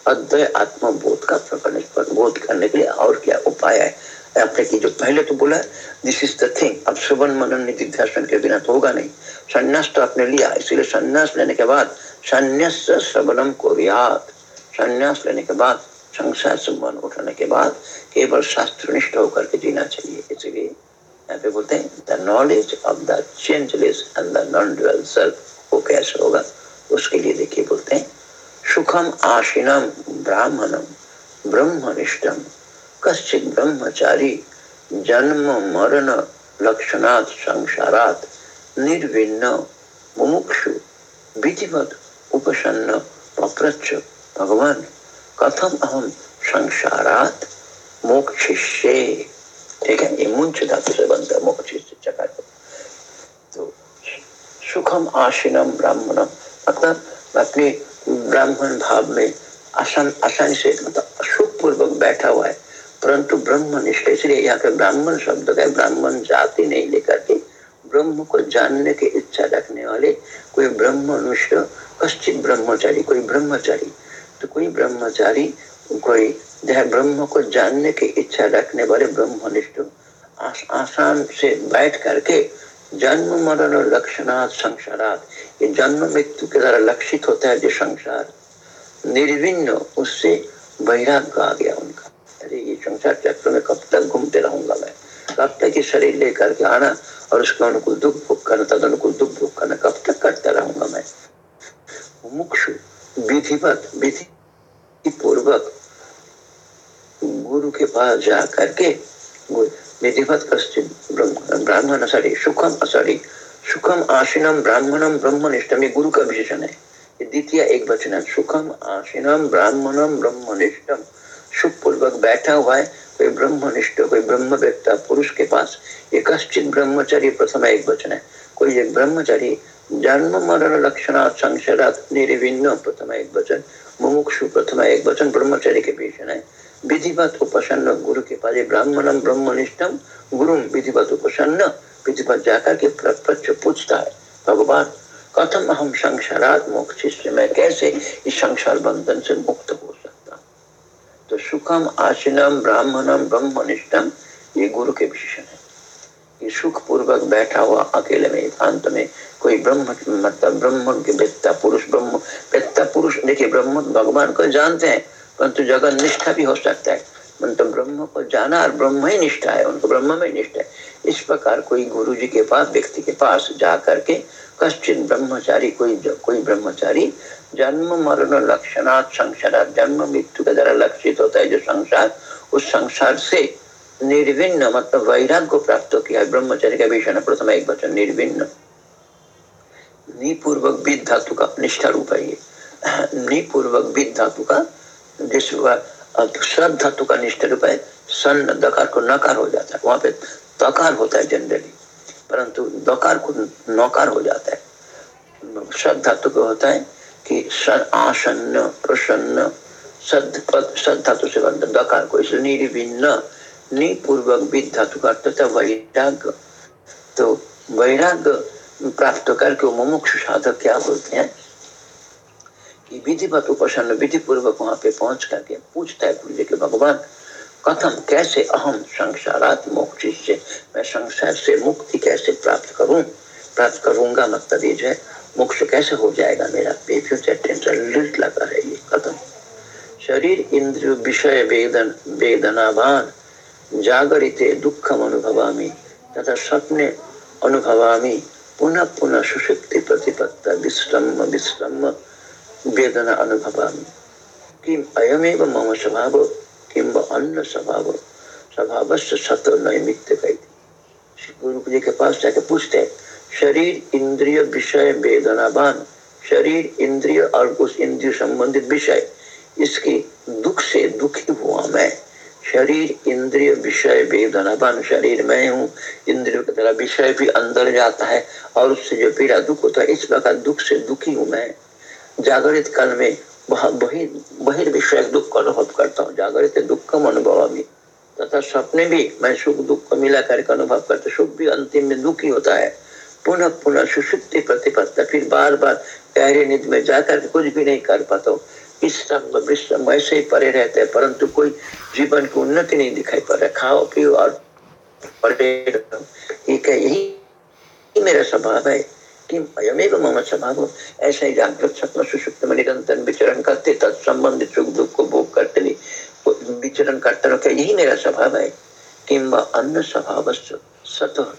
अद्वय आत्मबोध का प्रकरण बोध करने के लिए और क्या उपाय है? आपने की जो पहले तो बोला दिस इज़ द थिंग अब सुबन मनन निधिध्यासन के बिना तो होगा नहीं। संन्यास तो आपने लिया, इसीलिए संन्यास लेने के बाद संन्यास श्रवणम को रियात संन्यास लेने के बाद, संसार से मन उठाने के बाद केवल शास्त्रनिष्ठ होकर के जीना चाहिए। इसलिए यहाँ पे बोलते हैं the knowledge of the changeless and the non dual self वो कैसे होगा? उसके लिए देखिए बोलते हैं, सुखम आशिनम ब्राह्मणम ब्रह्मनिष्ठम कश्चित ब्रह्मचारी, जन्म, मरण, लक्षणात्, संसारात निर्विन्न मुमुक्षु, विधिवत उपसन्न पप्रच्छ भगवान। कथम अहम संसारात मोक्षिष्ये? ठीक है, ये मुंच धातु से बनता है मोक्ष चकार तो सुखम आशीनम ब्राह्मणम मतलब अपने ब्राह्मण भाव में आसान आसानी से मतलब सुख पूर्वक बैठा हुआ है। परंतु ब्रह्म निष्ठ इसलिए यहाँ पे ब्राह्मण शब्द का ब्राह्मण जाति नहीं लेकर के ब्रह्म को जानने की इच्छा रखने वाले कोई ब्रह्मनिष्ठ कश्चित ब्रह्मचारी कोई ब्रह्मचारी तो कोई ब्रह्मचारी कोई जह ब्रह्म को जानने की इच्छा रखने वाले ब्रह्मनिष्ठ आस, आसान से बैठ करके जन्म मरण और लक्षणात् संसारात ये जन्म मृत्यु के द्वारा लक्षित होता है जो संसार। निर्विन्न उससे वैराग्य आ गया उनका। ये संसार चक्र में कब तक घूमते रहूँगा मैं? कब तक ये शरीर लेकर के आना और उसके अनुकूल दुख भोग करना तद अनुकूल दुख भोग करना, कब तक करता रहूँगा मैं? मुक्षु विधिवत विधि पूर्वक गुरु के पास जा करके विधिवत ब्राह्मण सॉरी सुखम सॉरी सुखम आशीनम ब्राह्मणम, ब्रह्मनिष्ठम ये गुरु का विशेषण है। द्वितीय एक वचन है, सुखम आशीनम ब्राह्मणम, ब्रह्मनिष्ठम। सुख पूर्वक बैठा हुआ है, कोई ब्रह्मनिष्ठ, कोई ब्रह्म व्यक्ता पुरुष के पास एक ब्रह्मचारी प्रथम एक वचन है। कोई एक ब्रह्मचारी जन्म मरण लक्षण निर्विन्न प्रथम एक वचन, मुमुक्षु प्रथम एक वचन ब्रह्मचारी के भीषण है। विधिवत उपसन्न गुरु के पास ब्राह्मणम ब्रह्मनिष्ठम गुरु विधिवत उपसन्न विधिवत जाकर के प्रत्यक्ष पूछता है, भगवान, कथम अहम संसारात मोक्ष मैं कैसे इस संसार बंधन से मुक्त हो तो सुखम आशीनम, ब्राह्मणम, ब्रह्मनिष्ठम, ये गुरु के विशेषण है। ये सुख पूर्वक बैठा हुआ अकेले में, एकांत में, कोई ब्रह्म मतलब ब्रह्म के वेत्ता पुरुष, ब्रह्म वेत्ता पुरुष, देखिए ब्रह्म भगवान को जानते हैं, परंतु जगत निष्ठा भी हो सकता है। मतलब ब्रह्म को जाना और ब्रह्म ही निष्ठा है, उनको ब्रह्म में निष्ठा है। इस प्रकार कोई गुरु जी के पास, व्यक्ति के पास जा करके कश्चित ब्रह्मचारी, कोई कोई ब्रह्मचारी जन्म, मरण, लक्षणात् संसार जन्म, मृत्यु के द्वारा लक्षित होता है। जो संसार, उस संसार से निर्विन्न मतलब वैराग को प्राप्त किया है। ब्रह्मचर्य का विषय प्रथम एक वचन निर्विन्न निपूर्वक विद धातु का निष्ठा रूप है ये। निपूर्वक विद धातु का, जिस श्रद्ध धातु का निष्ठा रूप है सन दकार को नकार हो जाता है। वहाँ पे तकार होता है जनरली परंतु दकार को नकार हो जाता है। श्रद्ध धातु को होता है कि आसन्न प्रसन्न सद धातु से बंधन दकार को इसलिए निर्भिन्न निपूर्वक विद धातु का अर्थ तथा वैराग्य तो वैराग्य प्राप्त करके मुमुक्ष साधक क्या बोलते हैं? कि विधिवत उपासन विधि पूर्वक वहाँ पे पहुँच करके पूछता है गुरु जी के भगवान कथम कैसे अहम संसारात मोक्ष से मैं संसार से मुक्ति कैसे प्राप्त करूँ? प्राप्त करूँगा मतलब ये जो है, मोक्ष कैसे हो जाएगा मेरा? लगा है ये कथम शरीर इंद्र विषय वेदन, वेदनावान, जागरित दुखम अनुभवामी, तथा स्वप्ने अनुभवामी, पुनः पुनः सुशक्ति प्रतिपत्ता विश्रम विश्रम वेदना अनुभवामी। अयमेव मम स्वभाव? किम अन्न स्वभाव नैमित्य कहती गुरु जी के पास जाके पूछते शरीर, इंद्रिय, विषय वेदनावान शरीर, इंद्रिय और उस इंद्रिय संबंधित विषय, इसके दुख से दुखी हुआ मैं। शरीर, इंद्रिय, विषय वेदनावान शरीर में हूँ। इंद्रियों की तरह विषय भी अंदर जाता है और उससे जो पीड़ा दुख होता है, इस प्रकार दुख से दुखी हूँ मैं। जागृत काल में बहिर्विषय दुख का अनुभव करता हूँ, जागृत दुख का अनुभव भी तथा सपने भी, मैं सुख दुख को मिला करके अनुभव करता सुख भी अंतिम में दुखी होता है। पुनः पुनः सुषुप्ति प्रतिपत्ता, फिर बार बार गहरे निध में जाकर कुछ भी नहीं कर पाता हूँ। विश्रम ऐसे ही परे रहते हैं, परंतु कोई जीवन की उन्नति नहीं दिखाई पड़ रहा। खाओ, पियो और यही मेरा स्वभाव है? विचरण करते सुख दुख को भोग करते विचरण करते यही मेरा स्वभाव है। अन्य स्वभाव सत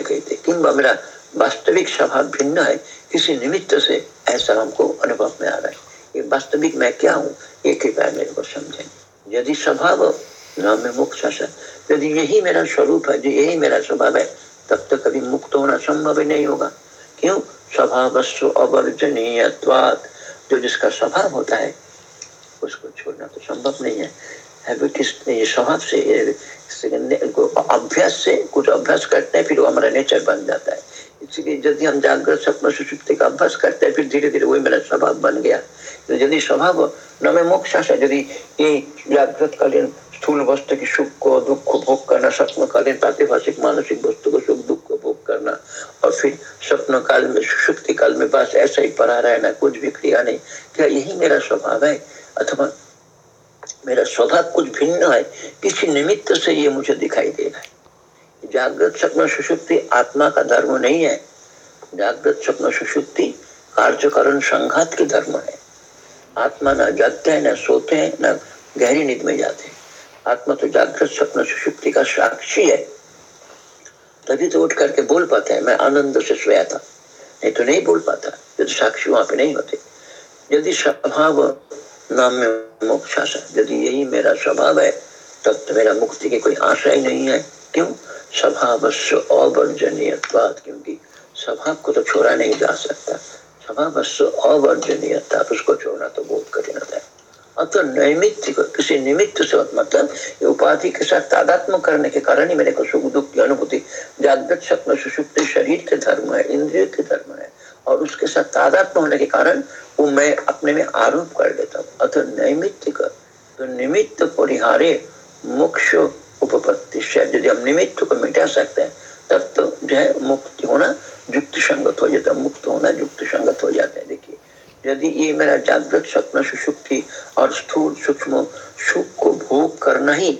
कहते। मेरा वास्तविक स्वभाव भिन्न है, किसी निमित्त से ऐसा हमको अनुभव में आ रहा है। ये वास्तविक मैं क्या हूँ, ये कृपया मेरे को समझे। यदि स्वभाव न में मुक्त यदि यही मेरा स्वरूप है यही मेरा स्वभाव है तब तक कभी मुक्त होना संभव ही नहीं होगा। क्यों? स्वभाव अवर्जनीय जो जिसका स्वभाव होता है, उसको छोड़ना तो संभव नहीं है। स्वभाव से अभ्यास से, कुछ अभ्यास करते हैं, फिर वो हमारा नेचर बन जाता है। इसलिए यदि हम जागृत स्वप्न सुषुप्ति का अभ्यास करते हैं, फिर धीरे धीरे वही मेरा स्वभाव बन गया। तो यदि स्वभाव न में मोक्ष यदि ये जागृत कालीन स्थूल वस्तु की सुख को, दुख को भोग करना स्वप्न कालीन प्रातिभाषिक मानसिक वस्तु को सुख, दुख को भोग करना। और फिर स्वप्न काल में सुषुप्ति काल में बस ऐसा ही पड़ा रहना, कुछ भी क्रिया नहीं। क्या यही मेरा स्वभाव है? अथवा मेरा स्वभाव कुछ भिन्न है? किसी निमित्त से ये मुझे दिखाई दे रहा है। जागृत स्वप्न सुषुप्ति आत्मा का धर्म नहीं है। जागृत स्वप्न सुषुप्ति कार्यकरण संघात के धर्म है। आत्मा न जागते हैं, न सोते हैं, न गहरी नींद में जाते हैं। आत्मा तो जागृत स्वप्न सुषुप्ति का साक्षी है। तभी तो उठ करके बोल पाते हैं, मैं आनंद से सोया था। नहीं तो नहीं बोल पाता, यदि साक्षी वहाँ पे नहीं होते। यदि स्वभाव नाम में मोक्ष यदि यही मेरा स्वभाव है, तब तो मेरा मुक्ति की कोई आशा ही नहीं है। क्यों? स्वभाव अवर्जनीय क्योंकि स्वभाव को तो छोड़ा नहीं जा सकता। स्वभाव अवर्जनीय उसको छोड़ना तो बहुत कठिन है। अतः नैमित्त किसी निमित्त से मतलब उपाधि के साथ तादात्म करने के कारण ही मेरे को सुख दुख की अनुभूति, जागृत स्वप्न सुषुप्त शरीर के धर्म है, इंद्रिय के धर्म है, और उसके साथ तादात्म होने के कारण वो मैं अपने में आरोप कर लेता हूँ। अतः नैमित्त तो निमित्त परिहारे मोक्ष उपपत्ति यदि हम निमित्त को मिटा सकते हैं, तब तो जो है मुक्ति होना युक्त संगत हो जाता मुक्त होना युक्त संगत हो जाता है। देखिए यदि ये मेरा जागृत स्वप्न सुषुप्ति और स्थूल सूक्ष्म सुख को भोग करना ही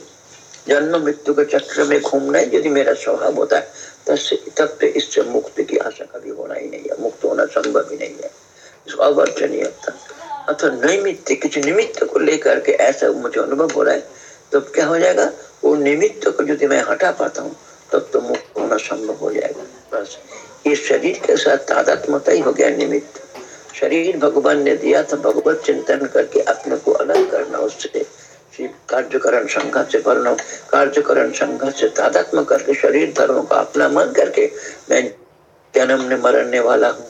जन्म मृत्यु के चक्र में घूमना ही यदि मेरा स्वभाव होता है, तब तो इससे मुक्ति की आशा कभी होना ही नहीं है, मुक्त होना संभव ही नहीं है। इसको अवर्जनीय अथवा नैमित्त, किसी निमित्त को लेकर के ऐसा मुझे अनुभव हो रहा है, तब तो क्या हो जाएगा? वो निमित्त को यदि मैं हटा पाता हूँ, तब तो मुक्त होना संभव हो जाएगा। बस, ये शरीर के साथ तादात्मता ही हो गया निमित्त। शरीर भगवान ने दिया था, भगवत चिंतन करके अपने को अलग करना उससे। कार्यकरण संघर्ष से कार्यकरण संघर्ष से तादात्म करके शरीर धर्म को अपना मन करके मैं जन्म ने मरने वाला हूँ,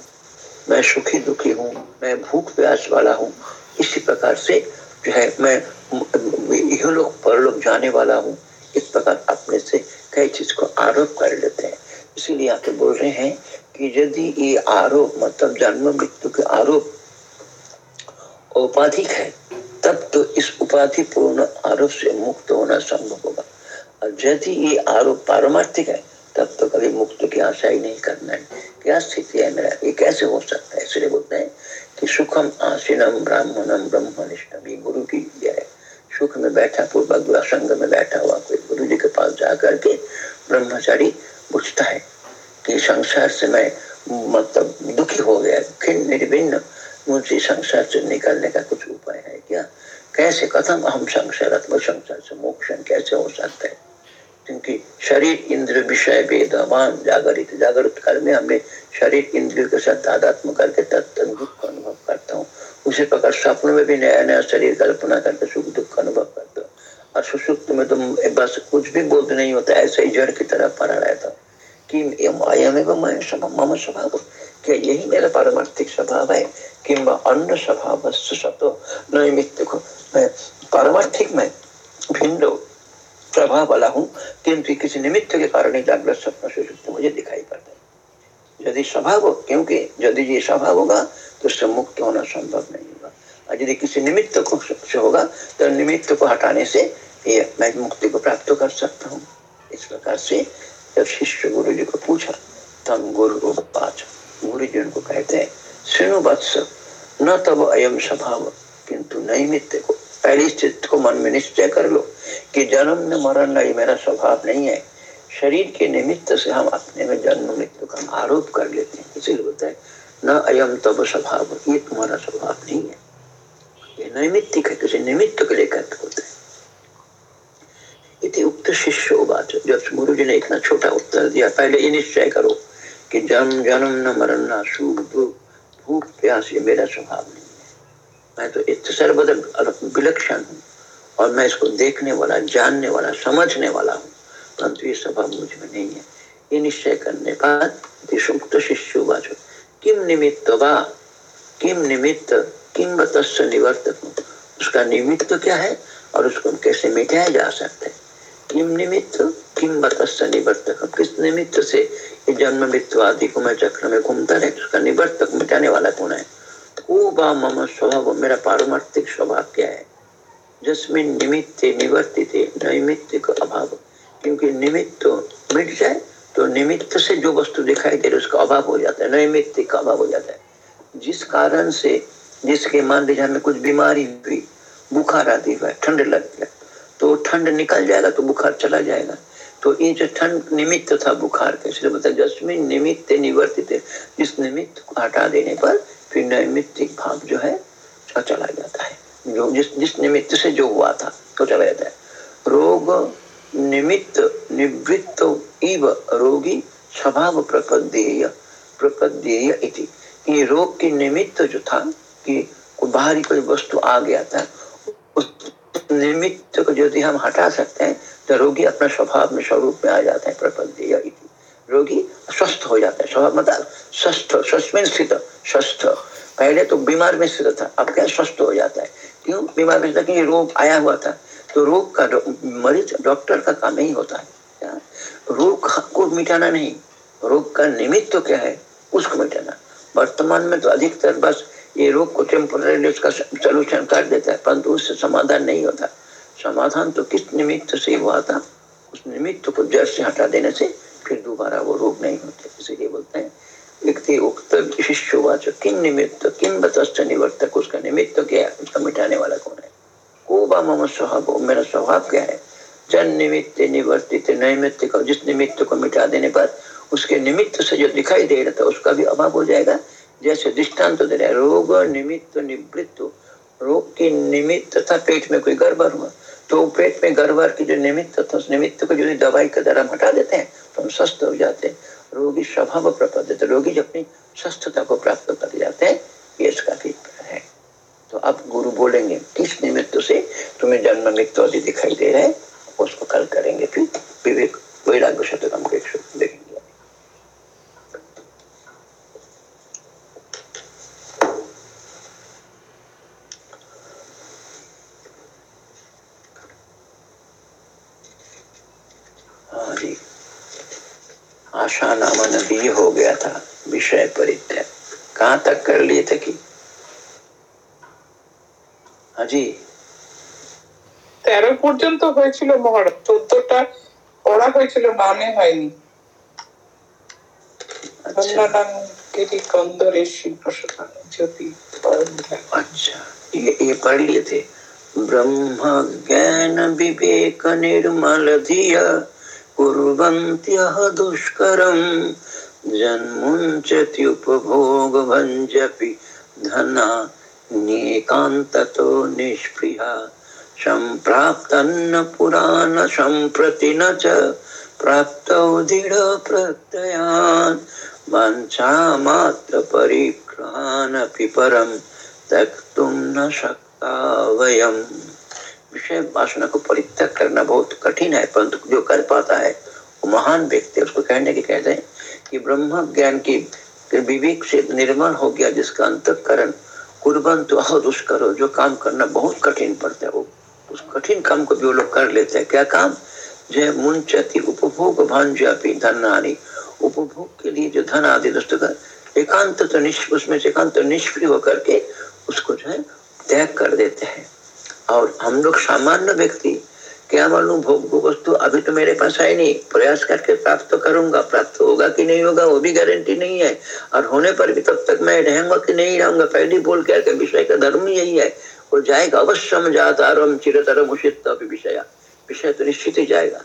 मैं सुखी दुखी हूँ, मैं भूख प्यास वाला हूँ। इसी प्रकार से जो है मैं, यह लोग, पर लोग जाने वाला हूँ। इस प्रकार अपने से कई चीज़ को आरोप कर लेते हैं। इसीलिए आप बोल रहे हैं कि यदि ये आरोप मतलब जन्म, मृत्यु के आरोप औपाधिक है, तब तो इस उपाधि पूर्ण आरोप से मुक्त होना संभव होगा। और यदि ये आरोप पारमार्थिक है, तब तो कभी मुक्त की आशा ही नहीं करना है। क्या स्थिति है मेरा? ये कैसे हो सकता है? इसलिए बोलते हैं कि सुखम आसीनम ब्राह्मणम ब्रह्मनिष्ठम ये गुरु की विद्या है सुख में बैठा पूर्वक संग में बैठा हुआ कोई गुरु जी के पास जा करके ब्रह्मचारी पूछता है कि संसार से मैं मतलब दुखी हो गया निर्भिन्न मुझे संसार से निकलने का कुछ उपाय है क्या? कैसे, कथम हम संसार संसार से मोक्षण कैसे हो सकते हैं? क्योंकि शरीर इंद्र विषय वेदवान जागरित जागृत काल में हमने शरीर इंद्र के साथ तादात्म करके तत्व दुख का अनुभव करता हूँ। उसी प्रकार स्वप्न में भी नया नया शरीर कल्पना करके सुख दुख का अनुभव करता हूँ। और सुसुप्त में तो बस कुछ भी बोध नहीं होता, ऐसे ही जड़ की तरह पड़ा रहता कि मैं स्वभाव स्वभाव क्या यही मेरा पारमार्थिक स्वभाव है? कि अन्य स्वभाव सतो नैमित्त को पारमार्थिक, में भिन्न प्रभाव वाला हूँ, किंतु किसी निमित्त के कारण ही जागृत स्वप्न सुषुप्त मुझे दिखाई पड़ता है। यदि स्वभाव हो, क्योंकि यदि ये स्वभाव होगा तो उससे मुक्त होना संभव नहीं होगा। और यदि किसी निमित्त को से होगा तो निमित्त को हटाने से ये मैं मुक्ति को प्राप्त कर सकता हूँ। इस प्रकार से जब शिष्य गुरु जी को पूछा तब गुरु गुरु जी उनको कहते हैं, सुनो वत्स न तब अयम स्वभाव, किंतु नैमित्य को। पहली स्थिति को मन में निश्चय कर लो कि जन्म न मरण नहीं मेरा स्वभाव नहीं है। शरीर के निमित्त से हम अपने में जन्म मृत्यु का आरोप कर लेते हैं। इसीलिए होता है, न अयम तब स्वभाव, ये तुम्हारा स्वभाव नहीं है। ये नैमित्तिक है किसी निमित्त के लेकर होता है। इति उक्त शिष्य बात जब गुरु जी ने इतना छोटा उत्तर दिया। पहले ये निश्चय करो कि जन्म जन्म न मरण न सुख भूख प्यास ये मेरा स्वभाव नहीं मैं तो इतना सर्वदा विलक्षण हूँ और मैं इसको देखने वाला, जानने वाला, समझने वाला हूँ, परंतु ये स्वभाव मुझमें नहीं है। ये निश्चय करने बाद सुक्त शिष्य बाजो किम निमित्त वा? किम निमित्त? किम तस् निवर्तक? उसका निमित्त क्या है और उसको कैसे मिटाया जा सकता है? किम निमित्त किम तस् निवर्तक किस निमित्त से जन्म मृत्यु आदि को मैं चक्र में घूमता रहे उसका निवर्तक मिटाने वाला कौन है? मम स्वभाव, मेरा पारमार्थिक स्वभाव क्या है? जिसमें निमित्त निवर्तित, नैमित्त का अभाव। क्योंकि निमित्त मिट जाए तो निमित्त से जो वस्तु दिखाई दे रही उसका अभाव हो जाता है, नैमित्त का अभाव हो जाता है। जिस कारण से जिसके मान लीजिए हमें कुछ बीमारी हुई, बुखार आदि हुआ, ठंड लग गया तो ठंड निकल जाएगा तो बुखार चला जाएगा। तो ये जो ठंड निमित्त था बुखार का, इसलिए बता जस्मिन निमित्त निवर्तित जिस निमित्त को हटा देने पर फिर नैमित्तिक भाव जो है चला जाता है। जो जिस जिस निमित्त से जो हुआ था तो चला जाता है। रोग निमित्त, निवृत्त इव रोगी स्वभाव प्रपद्येय प्रपद्येय इति। ये रोग के निमित्त जो था, कि बाहरी कोई वस्तु आ गया था, उस निमित्त को यदि हम हटा सकते हैं तो रोगी अपने स्वभाव में, स्वरूप में आ जाता है इति। रोगी स्वस्थ हो जाता है, स्वभाव मतलब स्वस्थ स्वस्थ में स्थित, स्वस्थ। पहले तो बीमार में स्थित था, अब क्या स्वस्थ हो जाता है? क्यों? बीमार में कि रोग आया हुआ था। तो रोग का मरीज़, डॉक्टर का काम नहीं होता है रोग को मिटाना नहीं। रोग का निमित्त तो क्या है? उसको मिटाना। वर्तमान में तो अधिकतर बस ये रोग को टेम्पोररी उसका सोल्यूशन कर देता है, परंतु उससे समाधान नहीं होता। समाधान तो किस निमित्त से हुआ था? उस निमित्त को जड़ से हटा देने से फिर दोबारा वो रोग नहीं होते, इसीलिए बोलते हैं। व्यक्ति उक्त शिष्यवाच किन निमित्त, किन बतस्त निवर्तक, उसका निमित्त क्या है? उसका मिटाने वाला कौन है? को बा मम स्वभाव, मेरा स्वभाव क्या है? जन निमित्त, निवर्तित, नैमित्त जिस निमित्त को मिटा देने पर उसके निमित्त से जो दिखाई दे रहा था, उसका भी अभाव हो जाएगा? जैसे दृष्टांत तो दे रहा रोग निमित्त निवृत्त रोग के निमित्त था पेट में कोई गड़बड़ हुआ तो पेट में गड़बड़ की जो निमित्त था उस निमित्त को जो दवाई का द्वारा हटा देते हैं तो हम स्वस्थ हो जाते हैं। रोगी स्वभाव प्रपद रोगी जो अपनी स्वस्थता को प्राप्त कर जाते हैं, ये इसका अभिप्राय है। तो अब गुरु बोलेंगे, किस निमित्त से तुम्हें जन्म मृत्यु आदि दिखाई दे रहे हैं, उसको कल करेंगे फिर। विवेक, वैराग्य शतकम के देखेंगे आशा नामा नदी हो गया था विषय परित्याग कहाँ तक कर लिए थे कि জি তেরো পর্যন্ত হয়েছিল মহারাজ চোদ্দটা পড়া হয়েছিল মানে হয়নি अच्छा अच्छा ये ये पढ़ कुर्वन्त्यः दुष्करम् जन्मुञ्चति उपभोग भञ्जपि धना नेकान्ततो निष्प्रिया। सम्प्राप्तन्न पुराण सम्प्रति न च प्राप्तौ दृढ प्रत्ययान् परं त्यक्तुं न शक्ता वयम्। विषय वासना को परित्याग करना बहुत कठिन है, परंतु जो कर पाता है, वो महान व्यक्ति उसको कहने के कहते हैं कि ब्रह्म ज्ञान की विवेक से निर्माण हो गया, जिसका अंतकरण कुर्बन तो अह दुष्कर जो काम करना बहुत कठिन पड़ता है, वो उस कठिन काम को भी वो लोग कर लेते हैं। क्या काम? जो है मुंचती उपभोग भांजापी धनानी। उपभोग के लिए जो धन आदि दुष्ट कर, एकांत तो उसमें से एकांत निष्क्रिय होकर के उसको जो है त्याग कर देते हैं। और हम लोग सामान्य व्यक्ति, क्या मालूम भोग वस्तु अभी तो मेरे पास है नहीं। प्रयास करके प्राप्त तो करूँगा, प्राप्त होगा कि नहीं होगा, वो भी गारंटी नहीं है। और होने पर भी तब तक मैं रहूँगा कि नहीं रहूँगा, पहले बोल के विषय का धर्म यही है। वो जाएगा अवश्य जातारम चिरतरम उषित विषय। विषय तो निश्चित ही जाएगा।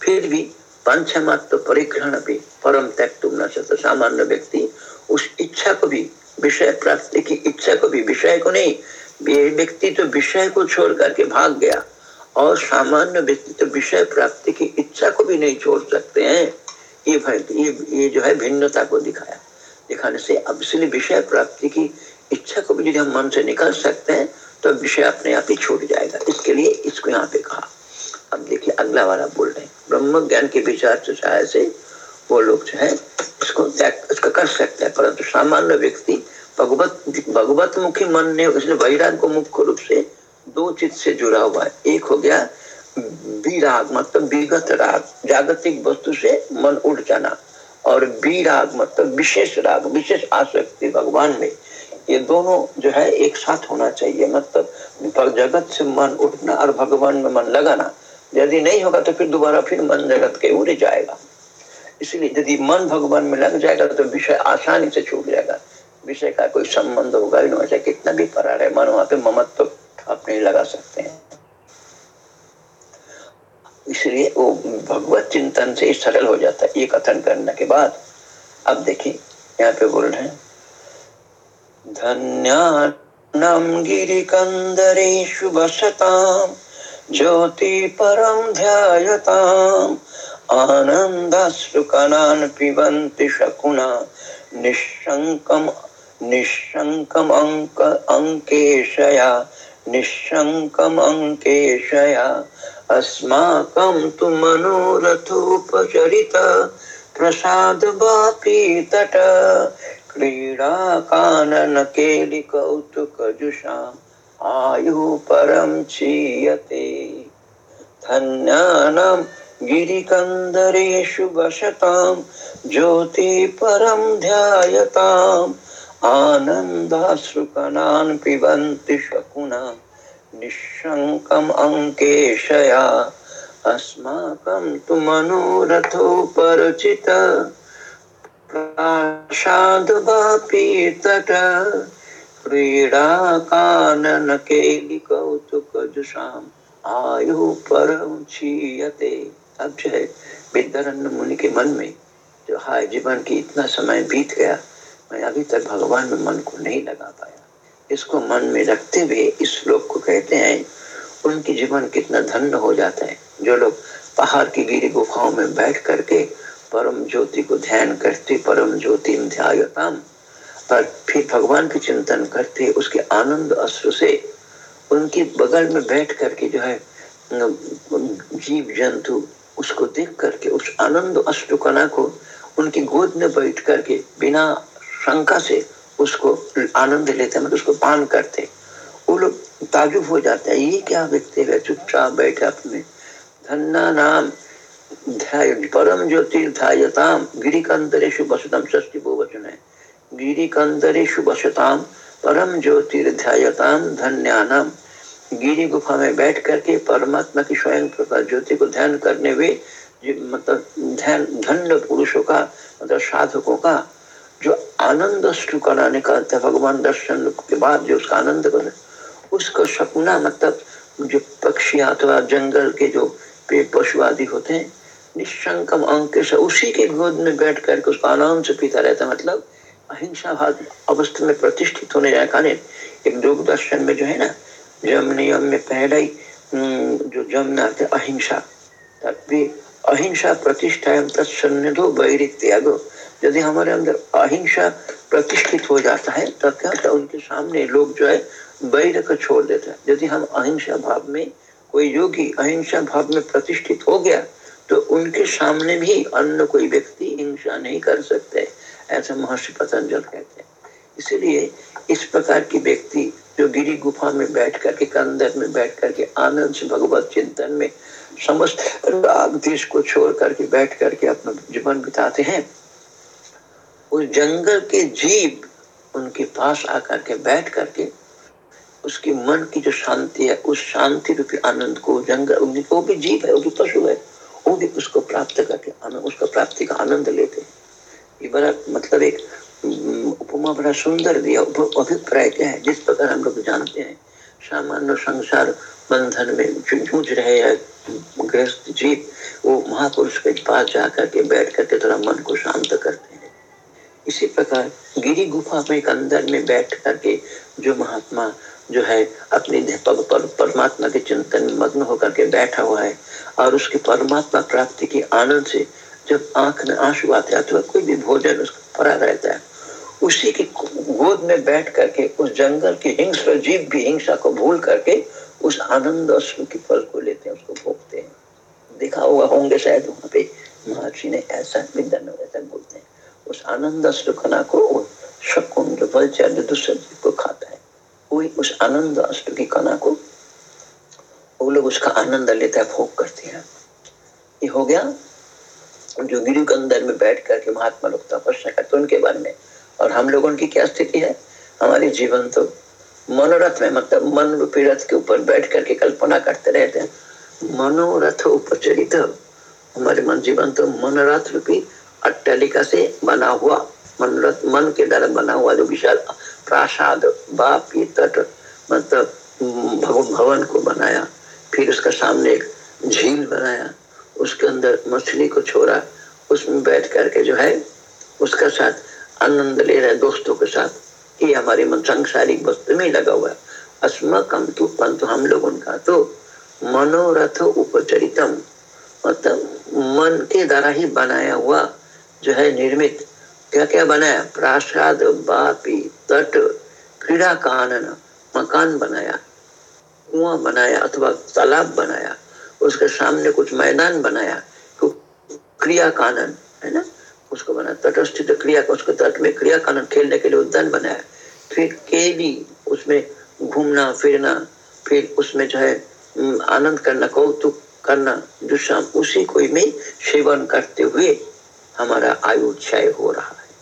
फिर भी पंच मात्र परिग्रहण भी परम त्याग तुम न सामान्य व्यक्ति उस इच्छा को भी, विषय प्राप्ति की इच्छा को भी, विषय को नहीं व्यक्ति तो विषय को छोड़ करके भाग गया और सामान्य व्यक्ति तो विषय प्राप्ति की इच्छा को भी नहीं छोड़ सकते हैं। ये ये ये जो है भिन्नता को दिखाया। दिखाने से अब इसलिए विषय प्राप्ति की इच्छा को भी यदि हम मन से निकाल सकते हैं तो विषय अपने आप ही छूट जाएगा। इसके लिए इसको यहाँ पे कहा। अब देखिए, अगला वाला बोल रहे हैं। ब्रह्म ज्ञान के विचार से सहाय से वो लोग जो है, इसको इसका कर सकते हैं, परंतु सामान्य व्यक्ति भगवत भगवत मुखी मन ने उसने वैराग को मुख्य रूप से दो चित्त से जुड़ा हुआ है। एक हो गया विराग मतलब विगत राग, जागतिक वस्तु से मन उठ जाना। और विराग मतलब विशेष राग, विशेष आसक्ति भगवान में। ये दोनों जो है एक साथ होना चाहिए मतलब जगत से मन उठना और भगवान में मन लगाना। यदि नहीं होगा तो फिर दोबारा फिर मन जगत के उड़ जाएगा। इसलिए यदि मन भगवान में लग जाएगा तो विषय आसानी से छूट जाएगा। विषय का कोई संबंध होगा ही नहीं कितना भी फरार है, मन वहाँ पे ममत्व तो आप नहीं लगा सकते हैं। इसलिए वो भगवत चिंतन से सरल हो जाता है। ये कथन करने के बाद, अब देखिए, यहाँ पे बोल रहे हैं, धन्यानम गिरी कंदरेशु बसताम ज्योति परम ध्यायताम आनन्दाश्रुकणान् पिबन्ति शकुना, निःशङ्कम् निःशङ्कम् अङ्क अङ्केशया, निःशङ्कम् अङ्केशया। अस्माकं तु मनोरथोपचरित प्रसादवापी तट क्रीडाकाननकेलिकौतुकजुषाम् आयुः परं क्षीयते धन्यानां गिरिकन्दरेषु वसतां ज्योति परं ध्यायताम्। आनन्दाश्रुकणान् पिबन्ति शकुना, निःशङ्कम् अङ्केशया। अस्माकं तु मनोरथोपरचित आयु परम अब जो मुनि के मन में जो हाय जीवन की इतना समय बीत गया मैं अभी तक भगवान में मन को नहीं लगा पाया। इसको मन में रखते हुए इस श्लोक को कहते हैं, उनकी जीवन कितना धन्य हो जाता है। जो लोग पहाड़ की गिरी गुफाओं में बैठ करके परम ज्योति को ध्यान करते, परम ज्योति ध्यायताम, पर फिर भगवान की चिंतन करते, उसके आनंद अश्रु से उनके बगल में बैठ करके जो है, जीव जंतु, उसको देख करके, उस आनंद अश्रु कला को उनकी गोद में बैठ करके बिना शंका से उसको आनंद लेते मतलब उसको पान करते वो लोग ताजुब हो जाते हैं। ये क्या व्यक्ति है? चुपचाप बैठे अपने। धन्ना नाम ध्याय परम ज्योतिर्ध्यायताम गिरिकंतरेशु वसुतम। षष्टी बहुवचन है। गिरिकंदरेशु वसताम। परम ज्योतिर्ध्यायताम धन्यानाम। गिरी गुफा में बैठ करके परमात्मा की स्वयं प्रकाश ज्योति को ध्यान करने हुए मतलब ध्यान, धन्य पुरुषों का मतलब साधकों का जो आनंद कराने का भगवान दर्शन के बाद जो उसका आनंद कर उसको सपना मतलब जो पक्षी अथवा जंगल के जो पेड़ पशु आदि होते हैं, निशंकम अंक से उसी के गोद में बैठ करके उसको आराम से पीता रहता मतलब अहिंसा भाव अवस्था में प्रतिष्ठित होने जाए कारण एक योग दर्शन में जो है ना जम नियम में पहला ही जो जम ना अहिंसा। तब भी अहिंसा प्रतिष्ठा तत्सन्निधो वैरिक त्यागो यदि हमारे अंदर अहिंसा प्रतिष्ठित हो जाता है तब क्या होता है? उनके सामने लोग जो है वैर को छोड़ देते हैं। यदि हम अहिंसा भाव में, कोई योगी अहिंसा भाव में प्रतिष्ठित हो गया तो उनके सामने भी अन्य कोई व्यक्ति हिंसा नहीं कर सकते, ऐसा महर्षि पतंजल कहते हैं। इसीलिए इस प्रकार की व्यक्ति जो गिरी गुफा में बैठ करके, कंदर में बैठ करके, आनंद से भगवत चिंतन में समस्त राग देश को छोड़ करके बैठ करके अपना जीवन बिताते हैं उस जंगल के जीव उनके पास आकर के बैठ करके उसके मन की जो शांति है, उस शांति रूपी आनंद को जंगल वो भी जीव है, वो भी पशु है, वो भी उसको प्राप्त करके आनंद, उसका प्राप्ति का आनंद लेते हैं। ये बड़ा मतलब एक उपमा बड़ा सुंदर दिया अभिप्राय क्या है, जिस प्रकार हम लोग जानते हैं। सामान्य संसार बंधन में जूझ रहे हैं गृहस्थ जीव वो महापुरुष के पास जाकर के बैठ करके थोड़ा मन को शांत करते हैं। इसी प्रकार गिरी गुफा में एक अंदर में बैठ करके जो महात्मा जो है अपने पर, परमात्मा के चिंतन में मग्न होकर के बैठा हुआ है और उसकी परमात्मा प्राप्ति के आनंद से जब आँख में आँसू आते अथवा कोई भी भोजन उसका पड़ा रहता है उसी की गोद में बैठ करके उस जंगल के हिंस जीव भी हिंसा को भूल करके उस आनंद अश्रु के फल को लेते हैं उसको भोगते हैं। देखा हुआ होंगे शायद वहाँ पे महर्षि ने ऐसा विद्यान ऐसा बोलते हैं। उस आनंद अश्रु कला को जो बलचर दूसरे को खाता है, वही उस आनंद अश्रु की कला को वो लोग उसका आनंद लेते हैं, भोग करते हैं। ये हो गया। जो गिरी के अंदर में बैठ करके महात्मा लोग तपस्या करते उनके बारे में। और हम लोगों की क्या स्थिति है? हमारे जीवन तो मनोरथ में मतलब मन रूपी रथ के ऊपर बैठ करके कल्पना करते रहते हैं। मनोरथ उपचरित हमारे मन जीवन तो मनोरथ रूपी अट्टालिका से बना हुआ, मनोरथ, मन के द्वारा बना हुआ जो विशाल प्रासाद, बापी तट मतलब भवन को बनाया। फिर उसका सामने एक झील बनाया। उसके अंदर मछली को छोड़ा। उसमें बैठ करके जो है, उसका साथ आनंद ले रहे दोस्तों के साथ। ये हमारे मन सांसारिक वस्तु में लगा हुआ है। अस्मकम तो पंतु हम लोग उनका तो मनोरथ उपचरितम। मतलब मन के द्वारा ही बनाया हुआ जो है निर्मित। क्या क्या बनाया? प्रासाद, बापी, तट, क्रीड़ा कानन, मकान बनाया, कुआँ बनाया अथवा तालाब बनाया, उसके सामने कुछ मैदान बनाया क्रिया कानन, है ना? उसको बना, तटस्थित क्रिया, उसके तट में क्रिया कानून खेलने के लिए उद्यान बनाया। फिर केली उसमें घूमना, फिरना, फिर उसमें जो है आनंद करना, कौतुक करना, जो शाम उसी को में सेवन करते हुए हमारा आयु क्षय हो रहा है।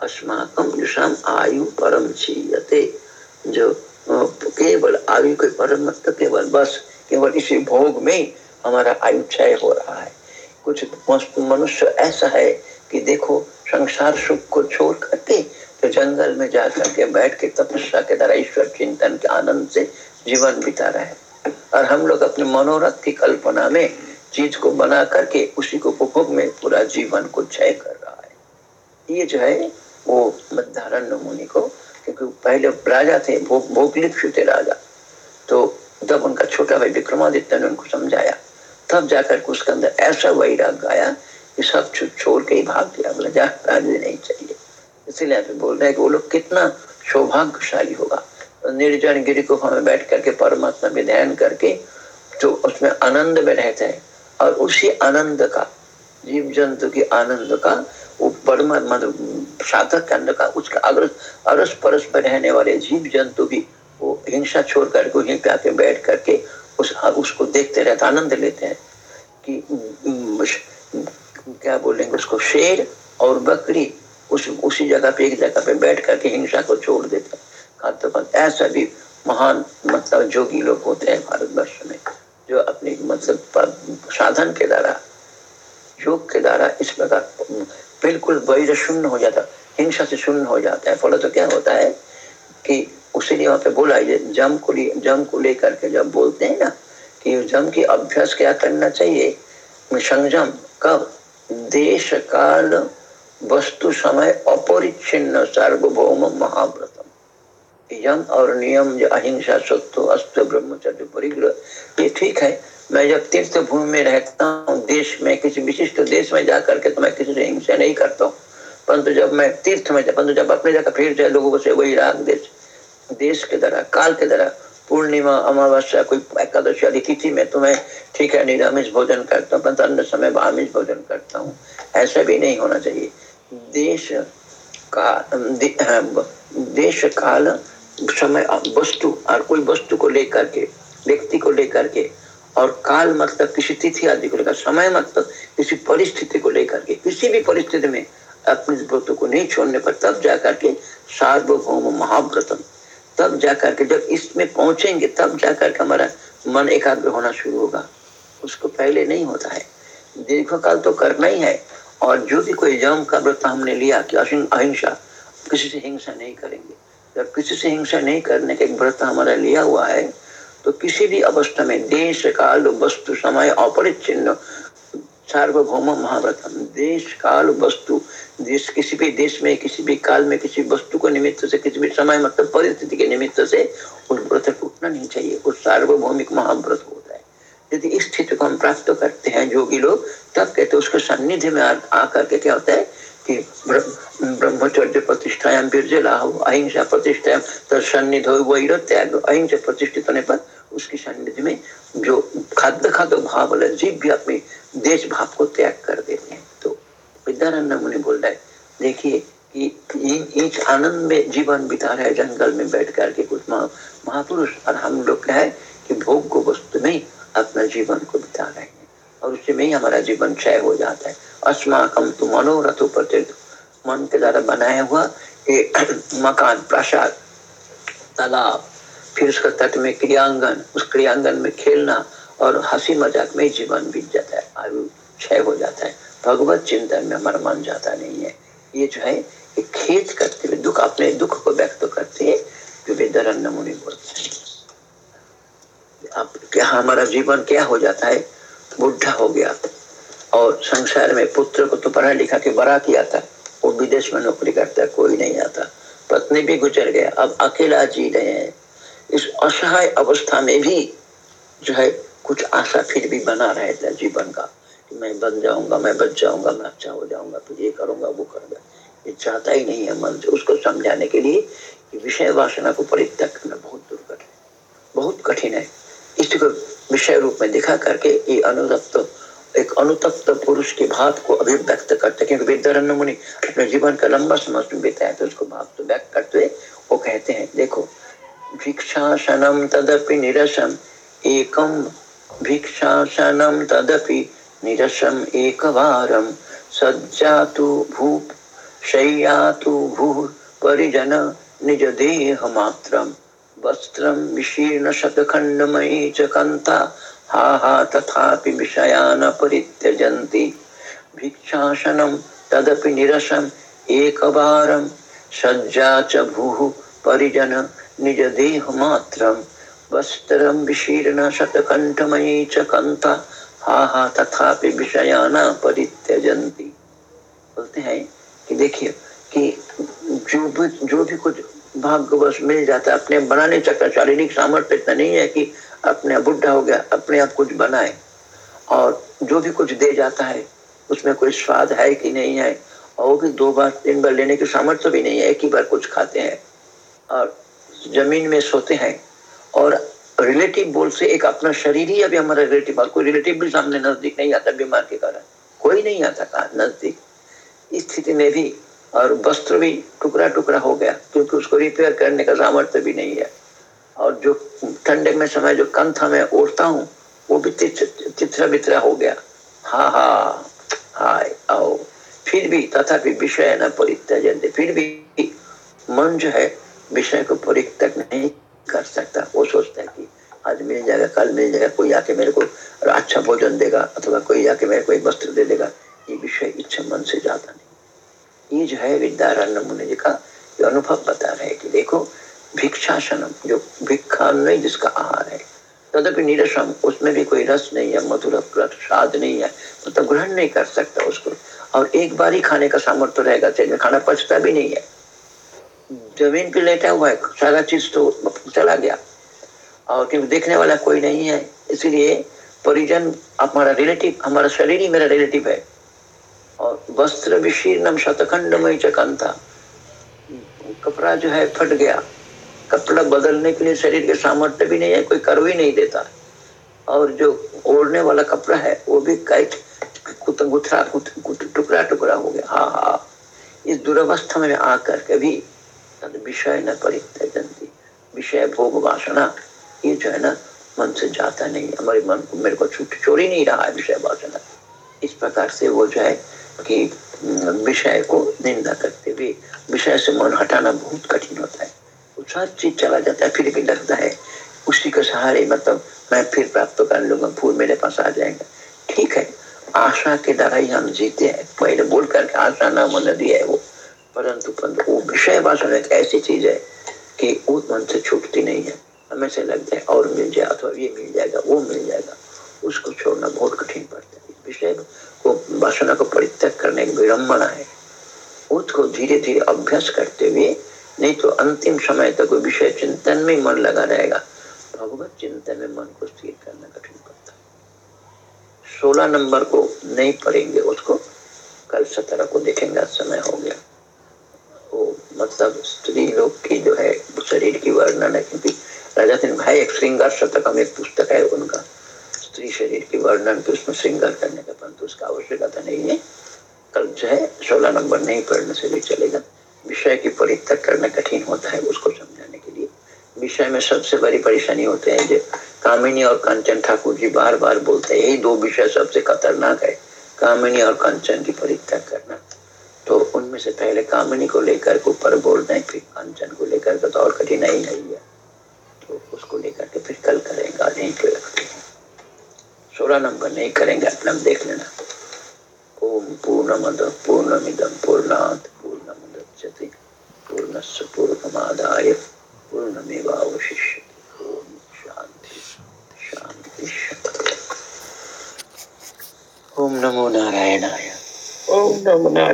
अस्माकम शाम आयु परम छीयते जो केवल आयु के परम मतलब केवल बस, केवल इसी भोग में हमारा आयु क्षय हो रहा है। कुछ मनुष्य ऐसा है कि देखो, संसार सुख को छोड़ करके तो जंगल में जा करके बैठ के तपस्या के द्वारा ईश्वर चिंतन के आनंद से जीवन बिता रहे और हम लोग अपने मनोरथ की कल्पना में चीज़ को बना करके उसी को उपभोग में पूरा जीवन को क्षय कर रहा है। ये जो है, वो मध्यारण मुनि को, क्योंकि पहले राजा थे, भोग थे राजा। तो जब उनका छोटा भाई विक्रमादित्य ने उनको समझाया, तब जाकर उसके अंदर ऐसा वैराग आया कि सब छोड़ के ही भाग दिया बोला, जा नहीं चाहिए। इसीलिए बोल रहे हैं कि वो लोग कितना सौभाग्यशाली होगा। तो निर्जन गिरी गुफा में बैठ करके परमात्मा में ध्यान करके तो उसमें आनंद में रहते हैं और उसी आनंद का जीव जंतु की आनंद का मतलब के उसका अरस परस रहने वाले जीव जंतु भी, वो हिंसा छोड़ बैठ करके, उस, उसको देखते रहते, आनंद लेते हैं कि क्या बोलेंगे उसको, शेर और बकरी, उस, उसी जगह पे, एक जगह पे बैठ करके हिंसा को छोड़ देते हैं। ऐसा भी महान मतलब जोगी लोग होते हैं भारतवर्ष में। जो अपनी मतलब साधन के द्वारा, योग के द्वारा इस प्रकार, बिल्कुल वैर शून्य हो जाता, हिंसा से शून्य हो जाता है। फल तो क्या होता है कि उसी वहाँ पे बोला जम को जम को लेकर के जब बोलते हैं ना कि जम की अभ्यास क्या करना चाहिए? संयम, कब? देश, काल, वस्तु, समय, अपरिच्छिन्न, सार्वभौम, महाव्रतम। यम और नियम जो अहिंसा सत्व अस्त ब्रह्मचर्य परिग्रह ये ठीक है। मैं जब तीर्थ भूमि में रहता हूँ देश में किसी विशिष्ट देश में जाकर के तो मैं किसी से हिंसा नहीं करता हूँ। परंतु जब मैं तीर्थ में परंतु जब अपने जगह फिर जाए लोगों से वही राग देश देश के द्वारा काल के द्वारा पूर्णिमा अमावस्या कोई एकादशी आदि तिथि में तो मैं ठीक है निरामिष भोजन करता हूँ परंतु अन्य समय आमिष भोजन करता हूँ। ऐसा भी नहीं होना चाहिए। देश का दे, देश काल समय वस्तु और कोई वस्तु को लेकर के, व्यक्ति को लेकर के और काल मतलब किसी तिथि आदि को लेकर, समय मतलब किसी परिस्थिति को लेकर के, किसी भी परिस्थिति में अपने व्रतों को नहीं छोड़ने पर तब जाकर के सार्वभौम महाव्रतम, तब जाकर के जब इसमें पहुँचेंगे, तब जाकर के हमारा मन एकाग्र होना शुरू होगा। उसको पहले नहीं होता है। दीर्घ काल तो करना ही है और जो भी कोई जम का व्रत हमने लिया कि अहिंसा, किसी से हिंसा नहीं करेंगे। जब किसी से हिंसा नहीं करने का एक व्रत हमारा लिया हुआ है तो किसी भी अवस्था में देश काल वस्तु समय अपरिचिन्न सार्वभौम महाव्रतम। देश काल वस्तु, देश किसी भी देश में, किसी भी काल में, किसी वस्तु को निमित्त से, किसी भी समय मतलब परिस्थिति के निमित्त से उस व्रत टूटना नहीं चाहिए उस सार्वभौमिक महाव्रत होता है। यदि इस स्थिति को हम प्राप्त करते हैं, जोगी लोग, तब कहते उसके सानिध्य में आकर के क्या होता है कि ब्रह्मचर्य प्रतिष्ठायाम लाभ अहिंसा प्रतिष्ठायाम तत्सन्निध वही त्याग अहिंसा प्रतिष्ठित होने पर उसकी सानिध्य में जो खाद्य खाद्य भाव वाला जीव भी अपने देश भाव को त्याग कर देते हैं। तो विद्यानंद मुनि बोल रहे देखिए कि इस आनंद में जीवन बिता रहे जंगल में बैठ करके कुछ महापुरुष और हम लोग क्या है कि भोग को वस्तु में अपना जीवन को बिता रहे हैं। और उससे में ही हमारा जीवन क्षय हो जाता है। अस्माकम तो मनोरथ प्रतित मन के द्वारा बनाया हुआ एक मकान, प्रसाद, तालाब, फिर उसका तट में क्रियांगन, उस क्रियांगन में खेलना और हँसी मज़ाक में जीवन बीत जाता है। आयु क्षय हो जाता है। भगवत चिंतन में हमारा मन जाता नहीं है। ये जो है, ये खेत करते हुए, दुख, अपने दुख को व्यक्त करते हैं, जो वेदरन्न मुनि बोलते हैं। अब क्या हमारा जीवन क्या हो जाता है? बुढ़ा हो गया और संसार में पुत्र को तो पढ़ा लिखा के बड़ा किया था। वो विदेश में नौकरी करता है कोई नहीं आता। पत्नी भी गुजर गया। अब अकेला जी रहे हैं। इस असहाय अवस्था में भी जो है, कुछ आशा फिर भी बना रहता जीवन का। कि मैं बन जाऊँगा, मैं बच जाऊँगा, मैं अच्छा हो जाऊँगा फिर ये करूँगा, वो करूँगा। ये चाहता ही नहीं है मन से। उसको समझाने के लिए विषय वासना को परित्याग करना बहुत दुर्घट है। बहुत कठिन है। इसको विषय रूप में दिखा करके ये अनुतप्त, एक अनुतप्त पुरुष के भाव को अभिव्यक्त करते क्योंकि विद्यारण्य मुनि अपने जीवन का लंबा समय में बिताया तो उसको भाव तो व्यक्त करते हुए वो कहते हैं, देखो, भिक्षासनम तदपि निरसम एकम, भिक्षासनम तदपि निरसम एक वारम सज्जातु भू शय्यातु भू परिजन निज देह मात्रम। वस्त्रम विशीर्ण शतखंडमयी च कंता हा हा, तथापि विषयान परित्यजन्ति भिक्षासनम तदपि निरसम एक बारम सज्जा च भू परिजन निज देह मात्रम वस्त्रम विशीर्ण शतकंठमयी च कंता हा हा, तथापि विषयाना परित्यजंती बोलते हैं कि देखिए कि जो भी जो भी कुछ भाग्यवश मिल जाता है। अपने बनाने चक्कर शारीरिक सामर्थ्य इतना नहीं है कि अपने बुढ़ा हो गया, अपने आप कुछ बनाए। और जो भी कुछ दे जाता है, उसमें कोई स्वाद है कि नहीं है, और भी दो बार, तीन बार लेने की सामर्थ्य भी नहीं है, एक ही बार कुछ खाते हैं। और ज़मीन में सोते हैं, और रिलेटिव बोल से एक अपना शरीर ही अभी हमारा रिलेटिव कोई रिलेटिव भी सामने नज़दीक नहीं आता, बीमार के कारण। कोई नहीं आता नज़दीक। स्थिति में भी और वस्त्र भी टुकड़ा टुकड़ा हो गया, क्योंकि उसको रिपेयर करने का सामर्थ्य भी नहीं है। और जो ठंडे में समय जो कंथा में ओढ़ता हूँ, वो भी चित्रा बितरा हो गया। हा हा, हाय, आओ। फिर भी तथापि विषय न परित्यजन फिर भी मन जो है विषय को परित्यक नहीं कर सकता। वो सोचता है कि आज मिल जाएगा, कल मिल जाएगा, कोई आके मेरे को अच्छा भोजन देगा, अथवा कोई आके मेरे को एक वस्त्र दे देगा। ये विषय इच्छा मन से जाता नहीं। ये जो है विद्यारण्य मुनि जी का अनुभव बता रहे कि देखो, भिक्षासनम, जो भिक्षा नहीं जिसका आहार है, तदपि निरसम उसमें भी कोई रस नहीं है, मधुर स्वाद नहीं है मतलब तो ग्रहण नहीं कर सकता उसको। और एक बार ही खाने का सामर्थ्य रहेगा चाहिए खाना पचता भी नहीं है। ज़मीन पे लेटा हुआ है, सारा चीज़ तो चला गया। और क्योंकि देखने वाला कोई नहीं है, इसीलिए परिजन, हमारा रिलेटिव हमारा शरीर ही मेरा रिलेटिव है। और वस्त्र विशीर्णम शतखंडमय चकंथा कपड़ा जो है फट गया। कपड़ा बदलने के लिए शरीर के सामर्थ्य भी नहीं है, कोई कर भी नहीं देता। और जो ओढ़ने वाला कपड़ा है, वो भी कैट गुथरा टुकड़ा टुकड़ा हो गया। हाँ हाँ। इस दुरावस्था में आकर कभी विषय न परित्यजंती विषय भोग वासना, ये जो है ना, मन से जाता नहीं। हमारे मन को, मेरे को छोड़ ही नहीं रहा है विषय वासना। इस प्रकार से वो जो है कि विषय को निंदा करते हुए विषय से मन हटाना बहुत कठिन होता है। सब चीज़ चला जाता है, फिर भी लगता है। उसी के सहारे मतलब मैं फिर प्राप्त कर लूँगा फूल मेरे पास आ जाएगा। ठीक है, आशा के द्वारा ही हम जीते हैं। पहले बोल करके आशा न मन दिया है वो। परंतु परंतु वो विषय वासना एक ऐसी चीज़ है कि वो मन से छूटती नहीं है। हमें से लगता है और मिल जाए अथवा ये मिल जाएगा, वो मिल जाएगा। उसको छोड़ना बहुत कठिन पड़ता है। विषय को वासना को परित्याग करने की विडम्बना है। उसको धीरे धीरे अभ्यास करते हुए, नहीं तो अंतिम समय तक विषय चिंतन में मन लगा रहेगा। भगवत चिंतन में मन को स्थिर करना कठिन पड़ता सोलह नंबर को नहीं पढ़ेंगे, उसको कल सत्रह को देखेंगे समय हो गया। वो मतलब स्त्री लोग की जो है शरीर की वर्णन है, क्योंकि राजा सिंह भाई एक श्रृंगार शतकम एक पुस्तक है उनका। स्त्री शरीर के वर्णन के उसमें श्रृंगार करने का परंतु उसका आवश्यकता नहीं है। कल जो है, सोलह नंबर नहीं पढ़ने से भी चलेगा। विषय की परित्याग करना कठिन होता है उसको समझाने के लिए। विषय में सबसे बड़ी परेशानी होते हैं जो कामिनी और कंचन ठाकुर जी बार बार बोलते हैं, यही दो विषय सबसे खतरनाक है, कामिनी और कंचन की परित्याग करना। तो उनमें से पहले कामिनी को लेकर ऊपर बोलना है फिर कंचन को लेकर के तो और कठिनाई नहीं है। तो उसको लेकर के फिर कल करेंगे आज सोलह नंबर नहीं करेंगे, अपना देख लेना। ओम पूर्णमद पूर्णमिदम पूर्णात पूर्ण पूर्णस्य पूर्णमादाय ओम शांति शांति ओम नमो नारायणाय। ओम नमो नारायण